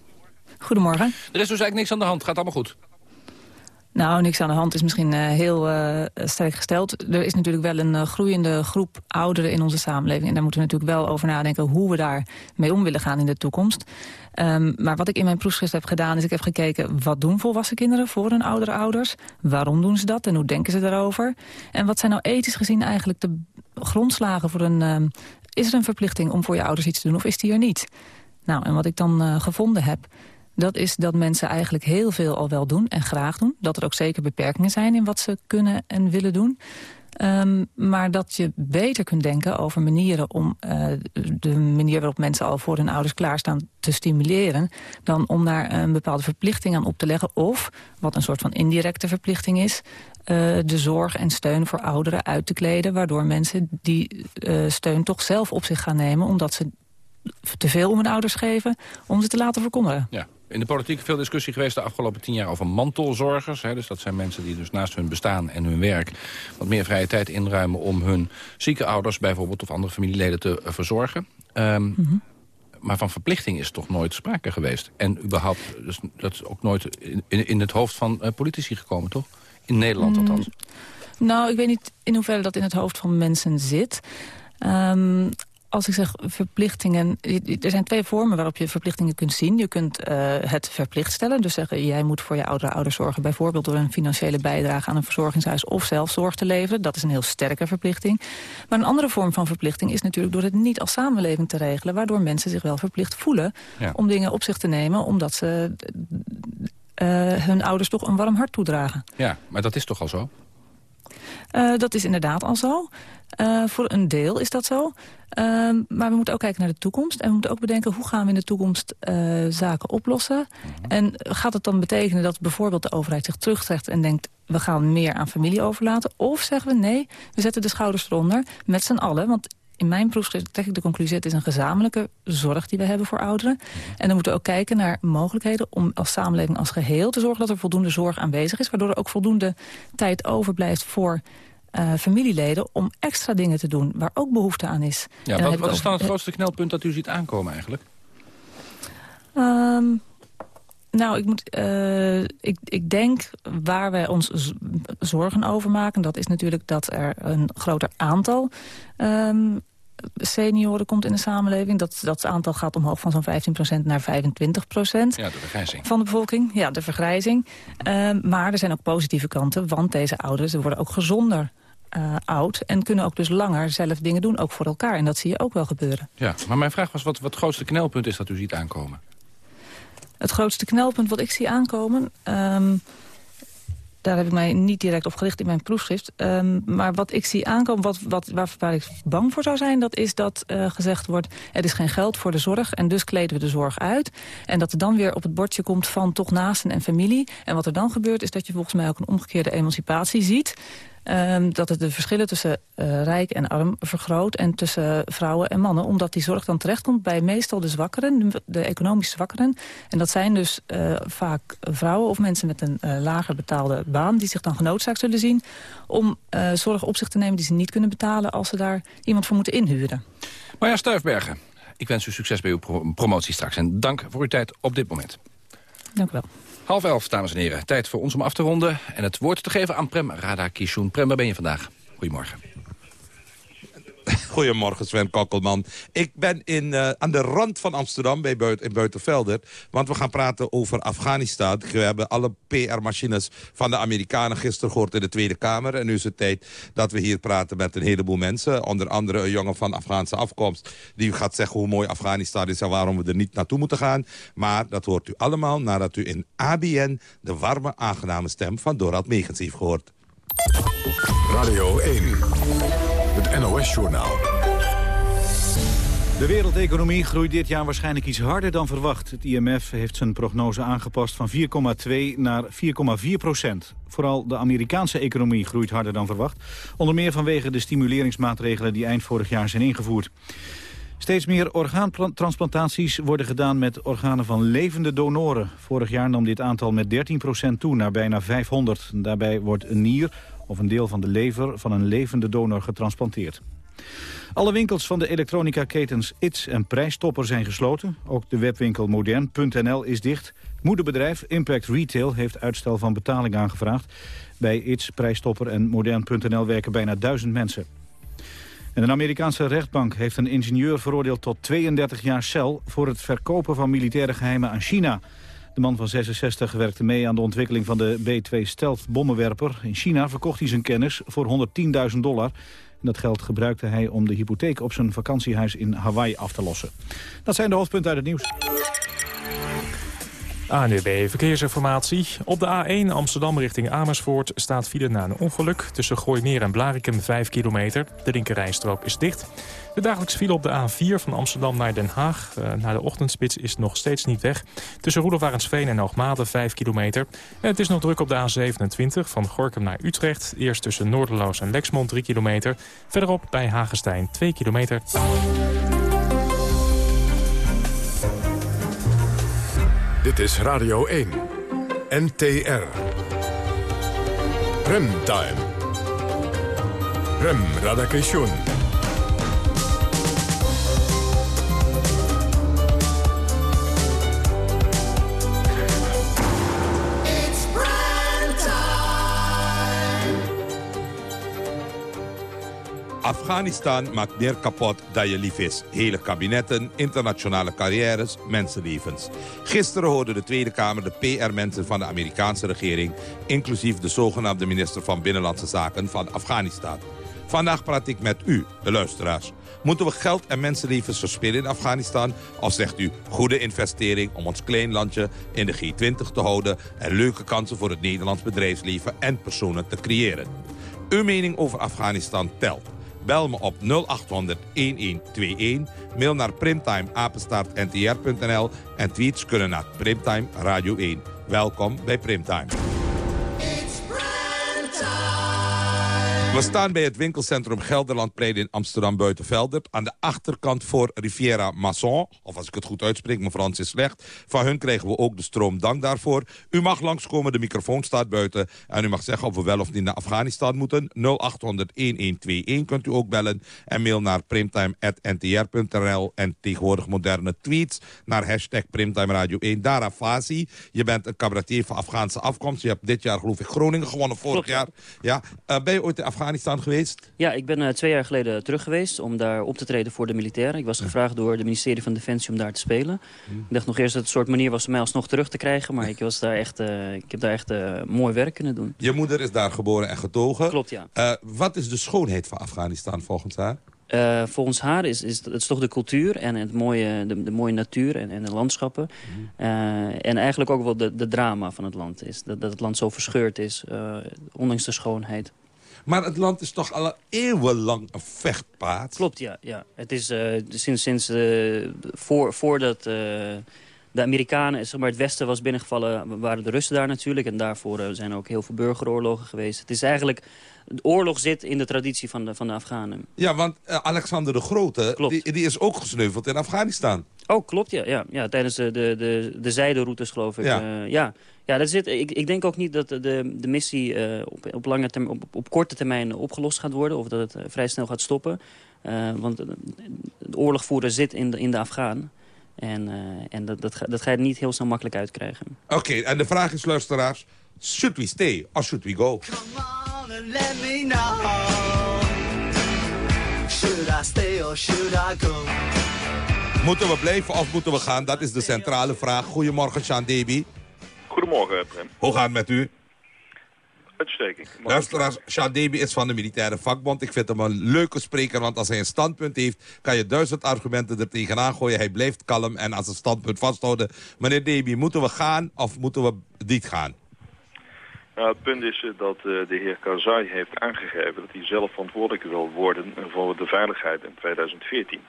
Goedemorgen. Er is dus eigenlijk niks aan de hand, gaat allemaal goed. Nou, niks aan de hand is misschien uh, heel uh, sterk gesteld. Er is natuurlijk wel een uh, groeiende groep ouderen in onze samenleving. En daar moeten we natuurlijk wel over nadenken hoe we daar mee om willen gaan in de toekomst. Um, maar wat ik in mijn proefschrift heb gedaan is ik heb gekeken... wat doen volwassen kinderen voor hun oudere ouders? Waarom doen ze dat en hoe denken ze daarover? En wat zijn nou ethisch gezien eigenlijk de grondslagen voor een... Um, is er een verplichting om voor je ouders iets te doen of is die er niet? Nou, en wat ik dan gevonden heb dat is dat mensen eigenlijk heel veel al wel doen en graag doen. Dat er ook zeker beperkingen zijn in wat ze kunnen en willen doen. Um, maar dat je beter kunt denken over manieren om uh, de manier waarop mensen al voor hun ouders klaarstaan te stimuleren, dan om daar een bepaalde verplichting aan op te leggen. Of, wat een soort van indirecte verplichting is, uh, de zorg en steun voor ouderen uit te kleden, waardoor mensen die uh, steun toch zelf op zich gaan nemen, omdat ze te veel om hun ouders geven, om ze te laten verkondigen. Ja in de politiek veel discussie geweest de afgelopen tien jaar over mantelzorgers. Hè, dus dat zijn mensen die dus naast hun bestaan en hun werk... wat meer vrije tijd inruimen om hun zieke ouders bijvoorbeeld... of andere familieleden te uh, verzorgen. Um, mm -hmm. Maar van verplichting is toch nooit sprake geweest. En überhaupt, dus dat is ook nooit in, in, het hoofd van uh, politici gekomen, toch? In Nederland mm. althans. Nou, ik weet niet in hoeverre dat in het hoofd van mensen zit. Um, als ik zeg verplichtingen... Er zijn twee vormen waarop je verplichtingen kunt zien. Je kunt uh, het verplicht stellen. Dus zeggen, jij moet voor je oudere ouders zorgen... bijvoorbeeld door een financiële bijdrage aan een verzorgingshuis... of zelf zorg te leveren. Dat is een heel sterke verplichting. Maar een andere vorm van verplichting is natuurlijk... door het niet als samenleving te regelen... waardoor mensen zich wel verplicht voelen... Ja. om dingen op zich te nemen... omdat ze uh, hun ouders toch een warm hart toedragen. Ja, maar dat is toch al zo? Uh, dat is inderdaad al zo. Uh, voor een deel is dat zo. Uh, maar we moeten ook kijken naar de toekomst. En we moeten ook bedenken hoe gaan we in de toekomst uh, zaken oplossen. Mm -hmm. En gaat het dan betekenen dat bijvoorbeeld de overheid zich terugtrekt en denkt... we gaan meer aan familie overlaten? Of zeggen we nee, we zetten de schouders eronder met z'n allen. Want in mijn proefschrift trek ik de conclusie... het is een gezamenlijke zorg die we hebben voor ouderen. En dan moeten we ook kijken naar mogelijkheden... om als samenleving als geheel te zorgen dat er voldoende zorg aanwezig is... waardoor er ook voldoende tijd overblijft voor uh, familieleden... om extra dingen te doen waar ook behoefte aan is. Ja, wat, wat is dan het grootste knelpunt dat u ziet aankomen eigenlijk? Um, nou, ik, moet, uh, ik, ik denk waar wij ons zorgen over maken... dat is natuurlijk dat er een groter aantal um, senioren komt in de samenleving. Dat, dat aantal gaat omhoog van zo'n 15% naar 25%. Ja, de vergrijzing. Van de bevolking, ja, de vergrijzing. Um, maar er zijn ook positieve kanten, want deze ouders worden ook gezonder... Uh, oud en kunnen ook dus langer zelf dingen doen, ook voor elkaar. En dat zie je ook wel gebeuren. Ja, maar mijn vraag was wat, wat het grootste knelpunt is dat u ziet aankomen. Het grootste knelpunt wat ik zie aankomen... Um, daar heb ik mij niet direct op gericht in mijn proefschrift. Um, maar wat ik zie aankomen, wat, wat, waar, ik bang voor zou zijn... dat is dat uh, gezegd wordt, er is geen geld voor de zorg... en dus kleden we de zorg uit. En dat er dan weer op het bordje komt van toch naasten en familie. En wat er dan gebeurt, is dat je volgens mij ook een omgekeerde emancipatie ziet... Um, dat het de verschillen tussen uh, rijk en arm vergroot... en tussen vrouwen en mannen. Omdat die zorg dan terechtkomt bij meestal de zwakkeren, de, economisch zwakkeren. En dat zijn dus uh, vaak vrouwen of mensen met een uh, lager betaalde baan... die zich dan genoodzaakt zullen zien om zorg op zich te nemen... die ze niet kunnen betalen als ze daar iemand voor moeten inhuren. Marja Stuifbergen, ik wens u succes bij uw pro promotie straks. En dank voor uw tijd op dit moment. Dank u wel. Half elf, dames en heren. Tijd voor ons om af te ronden. En het woord te geven aan Prem Radakishun. Prem, waar ben je vandaag? Goedemorgen. Goedemorgen Sven Kokkelman. Ik ben in, uh, aan de rand van Amsterdam bij Buit, in Buitenvelder. Want we gaan praten over Afghanistan. We hebben alle PR-machines van de Amerikanen gisteren gehoord in de Tweede Kamer. En nu is het tijd dat we hier praten met een heleboel mensen. Onder andere een jongen van Afghaanse afkomst. Die gaat zeggen hoe mooi Afghanistan is en waarom we er niet naartoe moeten gaan. Maar dat hoort u allemaal nadat u in ABN de warme, aangename stem van Dorald Megens heeft gehoord. Radio 1. NOS-journaal. De wereldeconomie groeit dit jaar waarschijnlijk iets harder dan verwacht. Het IMF heeft zijn prognose aangepast van 4,2 naar 4,4 procent. Vooral de Amerikaanse economie groeit harder dan verwacht. Onder meer vanwege de stimuleringsmaatregelen die eind vorig jaar zijn ingevoerd. Steeds meer orgaantransplantaties worden gedaan met organen van levende donoren. Vorig jaar nam dit aantal met 13% toe naar bijna 500. Daarbij wordt een nier of een deel van de lever van een levende donor getransplanteerd. Alle winkels van de elektronica-ketens ITS en Prijstopper zijn gesloten. Ook de webwinkel modern.nl is dicht. Moederbedrijf Impact Retail heeft uitstel van betaling aangevraagd. Bij ITS, Prijstopper en modern.nl werken bijna duizend mensen. En een Amerikaanse rechtbank heeft een ingenieur veroordeeld tot 32 jaar cel... voor het verkopen van militaire geheimen aan China. De man van 66 werkte mee aan de ontwikkeling van de B-2 Stealth bommenwerper. In China verkocht hij zijn kennis voor 110.000 dollar. Dat geld gebruikte hij om de hypotheek op zijn vakantiehuis in Hawaii af te lossen. Dat zijn de hoofdpunten uit het nieuws. ANUB Verkeersinformatie. Op de A1 Amsterdam richting Amersfoort staat file na een ongeluk. Tussen Gooimeer en Blarikum 5 kilometer. De linkerrijstrook is dicht. De dagelijkse file op de A4 van Amsterdam naar Den Haag... Uh, naar de ochtendspits is nog steeds niet weg. Tussen Roelofarensveen en Hoogmade 5 kilometer. En het is nog druk op de A27 van Gorkum naar Utrecht. Eerst tussen Noorderloos en Lexmond 3 kilometer. Verderop bij Hagestein 2 kilometer. Dit is Radio 1. NTR. Remtime. Rem Radakation. Afghanistan maakt meer kapot dan je lief is. Hele kabinetten, internationale carrières, mensenlevens. Gisteren hoorde de Tweede Kamer de PR-mensen van de Amerikaanse regering... inclusief de zogenaamde minister van Binnenlandse Zaken van Afghanistan. Vandaag praat ik met u, de luisteraars. Moeten we geld en mensenlevens verspillen in Afghanistan? Of zegt u, goede investering om ons klein landje in de G20 te houden... en leuke kansen voor het Nederlands bedrijfsleven en personen te creëren? Uw mening over Afghanistan telt. Bel me op 0800-1121. Mail naar primtimeapenstaartntr.nl. En tweets kunnen naar Primtime Radio 1. Welkom bij Primtime. We staan bij het winkelcentrum Gelderlandplein in Amsterdam Buitenveldert. Aan de achterkant voor Riviera Masson. Of als ik het goed uitspreek, mijn Frans is slecht. Van hun krijgen we ook de stroom. Dank daarvoor. U mag langskomen, de microfoon staat buiten. En u mag zeggen of we wel of niet naar Afghanistan moeten. 0800-1121 kunt u ook bellen. En mail naar primtime.ntr.nl. En tegenwoordig moderne tweets naar hashtag Primtime Radio 1. Dara Fasi, je bent een cabaretier van Afghaanse afkomst. Je hebt dit jaar geloof ik Groningen gewonnen, vorig Klopt. jaar. Ja. Uh, ben je ooit in Afghanistan geweest? Ja, ik ben uh, twee jaar geleden terug geweest om daar op te treden voor de militairen. Ik was gevraagd door het ministerie van Defensie om daar te spelen. Hmm. Ik dacht nog eerst dat het een soort manier was om mij alsnog terug te krijgen. Maar ik, was daar echt, uh, ik heb daar echt mooi werk kunnen doen. Je moeder is daar geboren en getogen. Klopt, ja. wat is de schoonheid van Afghanistan volgens haar? Uh, volgens haar is, is het is toch de cultuur en het mooie, de, de mooie natuur en, en de landschappen. Mm. Uh, en eigenlijk ook wel de, de drama van het land is. Dat, dat het land zo verscheurd is, uh, ondanks de schoonheid. Maar het land is toch al eeuwenlang een vechtpaard? Klopt, ja. ja. Het is sinds, sinds voor, voordat de Amerikanen, zeg maar het Westen was binnengevallen... waren de Russen daar natuurlijk. En daarvoor zijn ook heel veel burgeroorlogen geweest. Het is eigenlijk de oorlog zit in de traditie van de, van de Afghanen. Ja, want uh, Alexander de Grote, die, die, is ook gesneuveld in Afghanistan. Oh, klopt, ja. ja, ja tijdens de, de, de, de zijderoutes, geloof ik. Ja. Uh, ja. Ja, dat zit, ik, ik denk ook niet dat de, de missie uh, op, op, lange term, op, op korte termijn opgelost gaat worden. Of dat het vrij snel gaat stoppen. want de oorlog voeren zit in de, in de Afghaan. En, en dat, dat, dat ga je niet heel snel makkelijk uitkrijgen. Oké, okay, en de vraag is, luisteraars... Should we stay or should we go? let me know. Should I stay or should I go? Moeten we blijven of moeten we gaan? Dat is de centrale vraag. Goedemorgen, Sean Deby. Goedemorgen, Prem. Hoe gaat het met u? Uitstekend. Luisteraars, Sean Deby is van de militaire vakbond. Ik vind hem een leuke spreker, want als hij een standpunt heeft... kan je duizend argumenten er tegenaan gooien. Hij blijft kalm en als een standpunt vasthouden. Meneer Deby, moeten we gaan of moeten we niet gaan? Nou, het punt is dat uh, de heer Karzai heeft aangegeven dat hij zelf verantwoordelijk wil worden voor de veiligheid in 2014.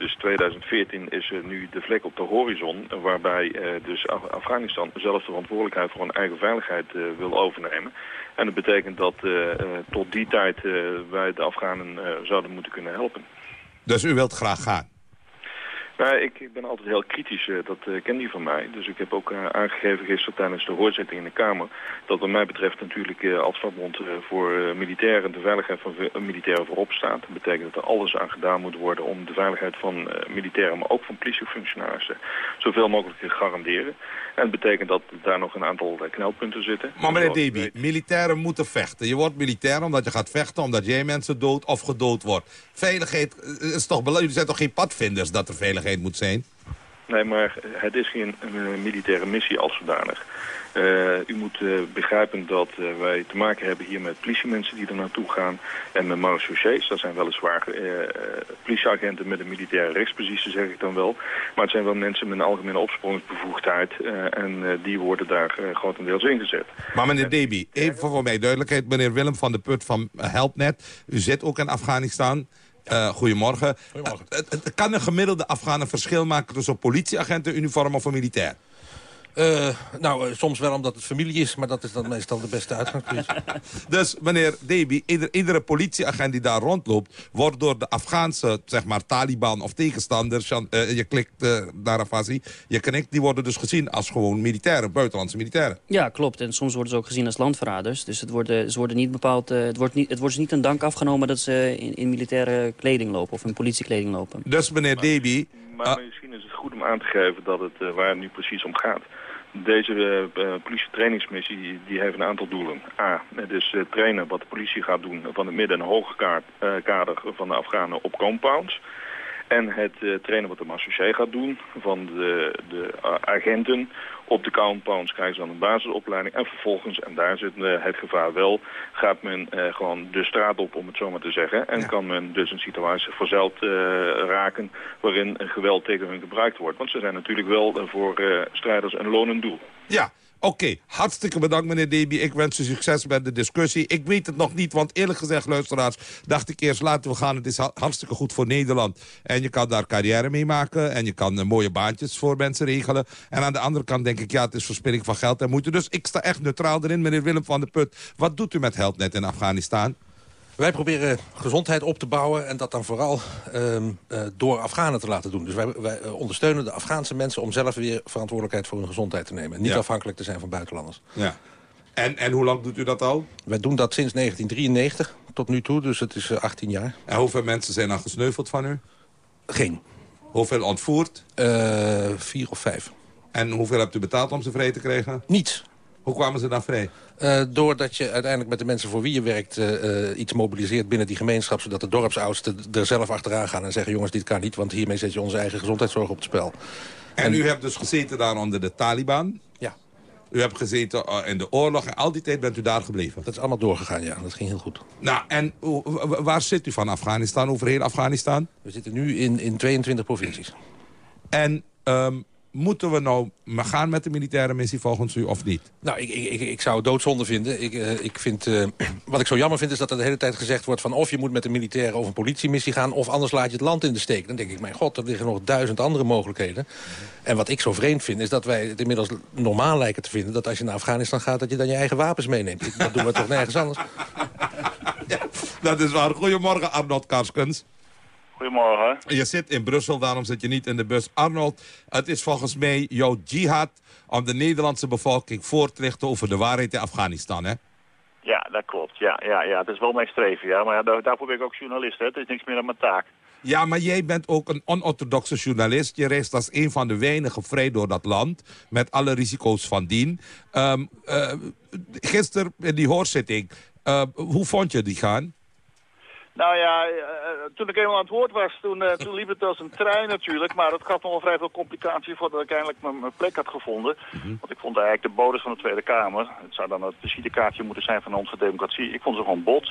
Dus 2014 is er nu de vlek op de horizon... waarbij eh, dus Af Afghanistan zelf de verantwoordelijkheid voor hun eigen veiligheid eh, wil overnemen. En dat betekent dat eh, eh, tot die tijd eh, wij de Afghanen eh, zouden moeten kunnen helpen. Dus u wilt graag gaan? Nou, ik, ik ben altijd heel kritisch, eh, dat uh, kent u van mij. Dus ik heb ook uh, aangegeven gisteren tijdens de hoorzitting in de Kamer... dat wat mij betreft natuurlijk als vakbond voor militairen... de veiligheid van militairen voorop staat. Dat betekent dat er alles aan gedaan moet worden... om de veiligheid van militairen, maar ook van politiefunctionarissen... zoveel mogelijk te garanderen. En het betekent dat daar nog een aantal knelpunten zitten. Maar meneer Deby, militairen moeten vechten. Je wordt militair omdat je gaat vechten... omdat jij mensen dood of gedood wordt. Veiligheid is toch belangrijk. Jullie zijn toch geen padvinders dat er veiligheid moet zijn? Nee, maar het is geen uh, militaire missie als zodanig. Uh, u moet uh, begrijpen dat wij te maken hebben hier met politiemensen die er naartoe gaan. En met marechaussées, dat zijn weliswaar politieagenten met een militaire rechtspositie, zeg ik dan wel. Maar het zijn wel mensen met een algemene opsporingsbevoegdheid. en die worden daar grotendeels ingezet. Maar meneer Deby, even voor mij duidelijkheid. Meneer Willem van der Put van Helpnet, u zit ook in Afghanistan. Uh, goedemorgen. goedemorgen. Uh, het, kan een gemiddelde Afghaan een verschil maken tussen een politieagent, een uniform of een militair? Uh, nou, soms wel omdat het familie is, maar dat is dan meestal de beste uitgangspunt. dus meneer Deby, ieder, iedere politieagent die daar rondloopt... wordt door de Afghaanse, zeg maar, Taliban of tegenstanders... je klikt naar Afazi, je knikt, die worden dus gezien als gewoon militairen, buitenlandse militairen. Ja, klopt. En soms worden ze ook gezien als landverraders. Dus het, worden, ze worden niet bepaald, het, wordt niet, het wordt ze niet een dank afgenomen dat ze in, in militaire kleding lopen... of in politiekleding lopen. Dus meneer Deby... Maar misschien is het goed om aan te geven dat het, uh, waar het nu precies om gaat. Deze uh, politietrainingsmissie die heeft een aantal doelen. A, het is uh, trainen wat de politie gaat doen van het midden- en hoge kaart, kader van de Afghanen op compounds. En het trainen wat de marechaussee gaat doen van de, de agenten op de compounds krijgen ze dan een basisopleiding. En vervolgens, en daar zit uh, het gevaar wel, gaat men uh, gewoon de straat op, om het zo maar te zeggen. En ja. kan men dus een situatie verzeild uh, raken waarin geweld tegen hun gebruikt wordt. Want ze zijn natuurlijk wel voor strijders een lonend doel. Ja, Oké, hartstikke bedankt meneer Deby. Ik wens u succes met de discussie. Ik weet het nog niet, want eerlijk gezegd, luisteraars... dacht ik eerst, laten we gaan. Het is hartstikke goed voor Nederland. En je kan daar carrière mee maken. En je kan uh, mooie baantjes voor mensen regelen. En aan de andere kant denk ik, ja, het is verspilling van geld en moeite. Dus ik sta echt neutraal erin, meneer Willem van der Put. Wat doet u met HelpNet in Afghanistan? Wij proberen gezondheid op te bouwen en dat dan vooral um, uh, door Afghanen te laten doen. Dus wij, wij uh, ondersteunen de Afghaanse mensen om zelf weer verantwoordelijkheid voor hun gezondheid te nemen. Niet ja. afhankelijk te zijn van buitenlanders. Ja. En, en hoe lang doet u dat al? Wij doen dat sinds 1993 tot nu toe, dus het is uh, 18 jaar. En hoeveel mensen zijn dan gesneuveld van u? Geen. Hoeveel ontvoerd? vier of vijf. En hoeveel hebt u betaald om ze vrij te krijgen? Niets. Hoe kwamen ze dan vrij? Uh, doordat je uiteindelijk met de mensen voor wie je werkt... Uh, iets mobiliseert binnen die gemeenschap... zodat de dorpsoudsten er zelf achteraan gaan en zeggen... jongens, dit kan niet, want hiermee zet je onze eigen gezondheidszorg op het spel. En, en u hebt dus gezeten daar onder de Taliban? Ja. U hebt gezeten in de oorlog en al die tijd bent u daar gebleven? Dat is allemaal doorgegaan, ja. Dat ging heel goed. Nou, en waar zit u van Afghanistan, over heel Afghanistan? We zitten nu in, in 22 provincies. En... Um, moeten we nou gaan met de militaire missie volgens u of niet? Nou, ik, ik, ik zou het doodzonde vinden. Ik, uh, ik vind, uh, wat ik zo jammer vind is dat er de hele tijd gezegd wordt... van of je moet met een militaire of een politiemissie gaan... of anders laat je het land in de steek. Dan denk ik, mijn god, er liggen nog duizend andere mogelijkheden. En wat ik zo vreemd vind is dat wij het inmiddels normaal lijken te vinden... dat als je naar Afghanistan gaat, dat je dan je eigen wapens meeneemt. Dat doen we toch nergens anders? Ja, dat is waar. Goedemorgen, Arnold Karskens. Goedemorgen. Je zit in Brussel, daarom zit je niet in de bus. Arnold, het is volgens mij jouw jihad om de Nederlandse bevolking voor te lichten over de waarheid in Afghanistan, hè? Ja, dat klopt. Ja, ja, ja. Het is wel mijn streven, ja. Maar ja, daar, daarvoor ben ik ook journalist, hè. Het is niks meer dan mijn taak. Ja, maar jij bent ook een onorthodoxe journalist. Je reist als een van de weinigen vrij door dat land. Met alle risico's van dien. Um, uh, gisteren in die hoorzitting, uh, hoe vond je die gaan? Nou ja, uh, toen ik eenmaal aan het woord was, toen, uh, toen liep het als een trein natuurlijk. Maar dat gaf nog wel vrij veel complicatie voordat ik eindelijk mijn plek had gevonden. Mm -hmm. Want ik vond eigenlijk de bodem van de Tweede Kamer, het zou dan het visitekaartje moeten zijn van onze democratie. Ik vond ze gewoon bot.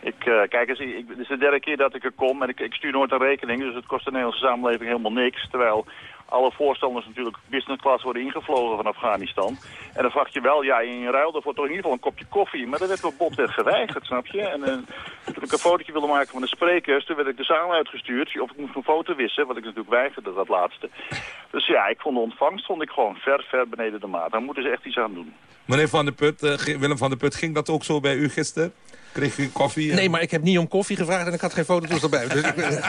Ik, uh, kijk eens, ik, dit is de derde keer dat ik er kom en ik, ik stuur nooit een rekening, dus het kost de Nederlandse samenleving helemaal niks. Terwijl alle voorstanders natuurlijk business class worden ingevlogen van Afghanistan. En dan vraag je wel, ja, in ruil daarvoor toch in ieder geval een kopje koffie. Maar dat werd op Bob net geweigerd, snap je? En uh, toen ik een fotootje wilde maken van de sprekers, toen werd ik de zaal uitgestuurd. Of ik moest een foto wissen, wat ik natuurlijk weigerde, dat laatste. Dus ja, ik vond de ontvangst vond ik gewoon ver, ver beneden de maat. Daar moeten ze echt iets aan doen. Meneer Van der Put, uh, Willem van der Put, ging dat ook zo bij u gisteren? Kreeg u koffie? Nee, maar ik heb niet om koffie gevraagd en ik had geen foto's erbij. Dus ik...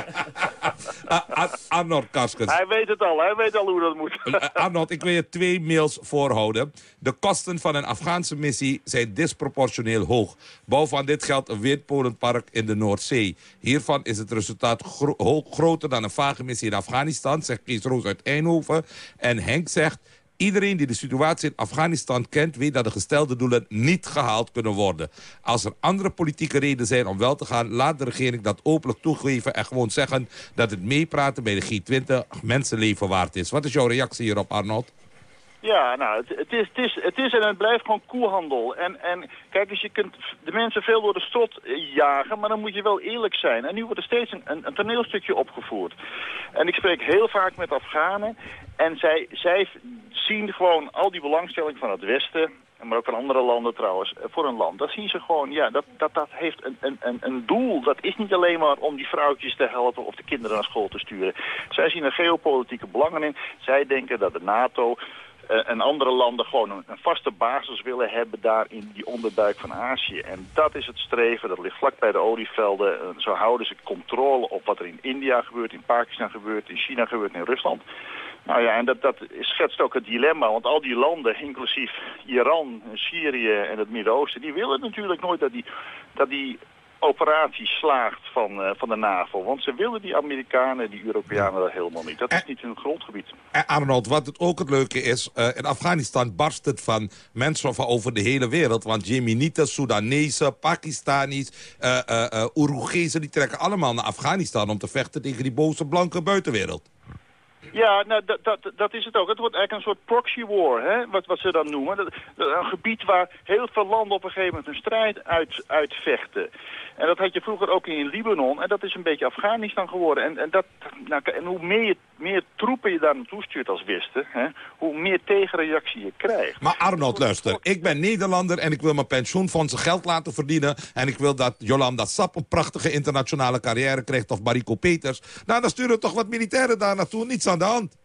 Arnold Kaskens. Hij weet het al, hij weet al hoe dat moet. Arnold, ik wil je twee mails voorhouden. De kosten van een Afghaanse missie zijn disproportioneel hoog. Bouw van dit geld een windpolenpark in de Noordzee. Hiervan is het resultaat gro groter dan een vage missie in Afghanistan, zegt Kees Roos uit Eindhoven. En Henk zegt... Iedereen die de situatie in Afghanistan kent... weet dat de gestelde doelen niet gehaald kunnen worden. Als er andere politieke redenen zijn om wel te gaan... laat de regering dat openlijk toegeven en gewoon zeggen... dat het meepraten bij de G20 mensenleven waard is. Wat is jouw reactie hierop, Arnold? Ja, nou, het, het, is, het, is, het is en het blijft gewoon koehandel. En, en kijk eens, je kunt de mensen veel door de strot jagen, maar dan moet je wel eerlijk zijn. En nu wordt er steeds een, een, toneelstukje opgevoerd. En ik spreek heel vaak met Afghanen en zij, zij zien gewoon al die belangstelling van het Westen maar ook van andere landen trouwens, voor een land. Dat zien ze gewoon, ja, dat, dat, dat heeft een, een, een doel. Dat is niet alleen maar om die vrouwtjes te helpen of de kinderen naar school te sturen. Zij zien er geopolitieke belangen in. Zij denken dat de NATO en andere landen gewoon een, vaste basis willen hebben daar in die onderbuik van Azië. En dat is het streven, dat ligt vlak bij de olievelden. Uh, zo houden ze controle op wat er in India gebeurt, in Pakistan gebeurt, in China gebeurt, in Rusland. Nou ja, en dat, dat schetst ook het dilemma, want al die landen, inclusief Iran, Syrië en het Midden-Oosten, die willen natuurlijk nooit dat die, dat die operatie slaagt van, uh, van de NAVO. Want ze willen die Amerikanen, die Europeanen dat helemaal niet. Dat is niet hun grondgebied. En Arnold, wat het ook het leuke is, uh, in Afghanistan barst het van mensen van over de hele wereld. Want Jemenieten, Soedanese, Pakistanis, uh, uh, Urugezen, die trekken allemaal naar Afghanistan om te vechten tegen die boze blanke buitenwereld. Ja, nou, dat, dat, dat is het ook. Het wordt eigenlijk een soort proxy war, hè? Wat, wat ze dan noemen. Dat, dat, een gebied waar heel veel landen op een gegeven moment een strijd uit, uitvechten. En dat had je vroeger ook in Libanon. En dat is een beetje Afghanistan geworden. En, en, dat, nou, en hoe meer, meer troepen je daar naartoe stuurt als Westen... Hè, hoe meer tegenreactie je krijgt. Maar Arnold, luister. Ik ben Nederlander en ik wil mijn pensioenfondsen geld laten verdienen. En ik wil dat Jolanda Sap een prachtige internationale carrière krijgt... of Mariko Peters. Nou, dan sturen we toch wat militairen daar naartoe. Niets aan de hand.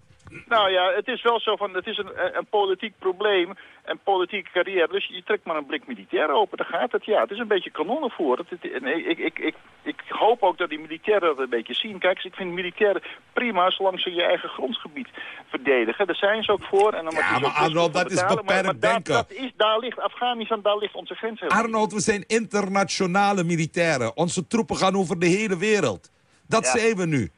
Nou ja, het is wel zo van, het is een, een politiek probleem, een politieke carrière. Dus je trekt maar een blik militair open, dan gaat het. Ja, het is een beetje kanonnenvoer. Het, het, ik, ik, ik, ik hoop ook dat die militairen dat een beetje zien. Kijk, ik vind militairen prima zolang ze je eigen grondgebied verdedigen. Daar zijn ze ook voor. En dan ja, maar Arnold, dat is beperkt maar, maar denken. Dat, dat is, daar ligt Afghanistan, daar ligt onze grens. Arnold, we zijn internationale militairen. Onze troepen gaan over de hele wereld. Dat ja. zijn we nu.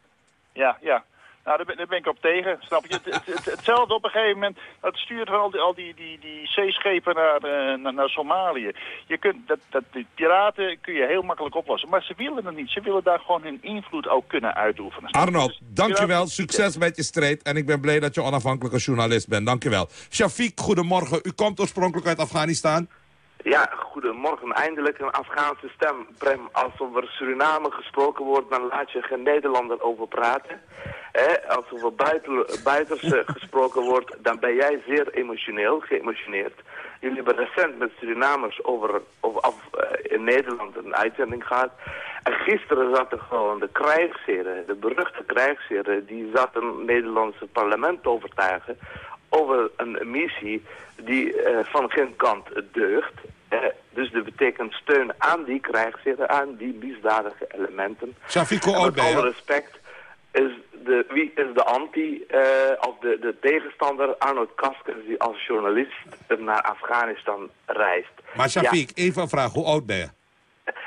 Ja, ja. Nou, daar ben, daar ben ik op tegen, snap je? Het, het, het, hetzelfde op een gegeven moment, dat stuurt al die, al die, die, die zeeschepen naar, uh, naar, naar, Somalië. Je kunt, dat, dat, die piraten kun je heel makkelijk oplossen, maar ze willen het niet. Ze willen daar gewoon hun invloed ook kunnen uitoefenen. Arnold, dus, dankjewel. Succes met je strijd. En ik ben blij dat je onafhankelijke journalist bent. Dankjewel. Shafiq, goedemorgen. U komt oorspronkelijk uit Afghanistan. Ja, goedemorgen. Eindelijk een Afghaanse stem. Prem, als er Suriname gesproken wordt, dan laat je geen Nederlander over praten. Als er buiten, buiters gesproken wordt, dan ben jij zeer emotioneel, geëmotioneerd. Jullie hebben recent met Surinamers over, over af, uh, in Nederland een uitzending gehad. En gisteren zaten gewoon de krijgsheren, de beruchte krijgsheren, die zaten het Nederlandse parlement te overtuigen over een missie die uh, van geen kant deugt. Uh, dus dat betekent steun aan die krijgsheren, aan die misdadige elementen. Shafiqo met alle respect is de, wie is de anti, uh, of de, de tegenstander Arnold Kaskens die als journalist naar Afghanistan reist. Maar Shafiq, ja. even een vraag, hoe oud ben je?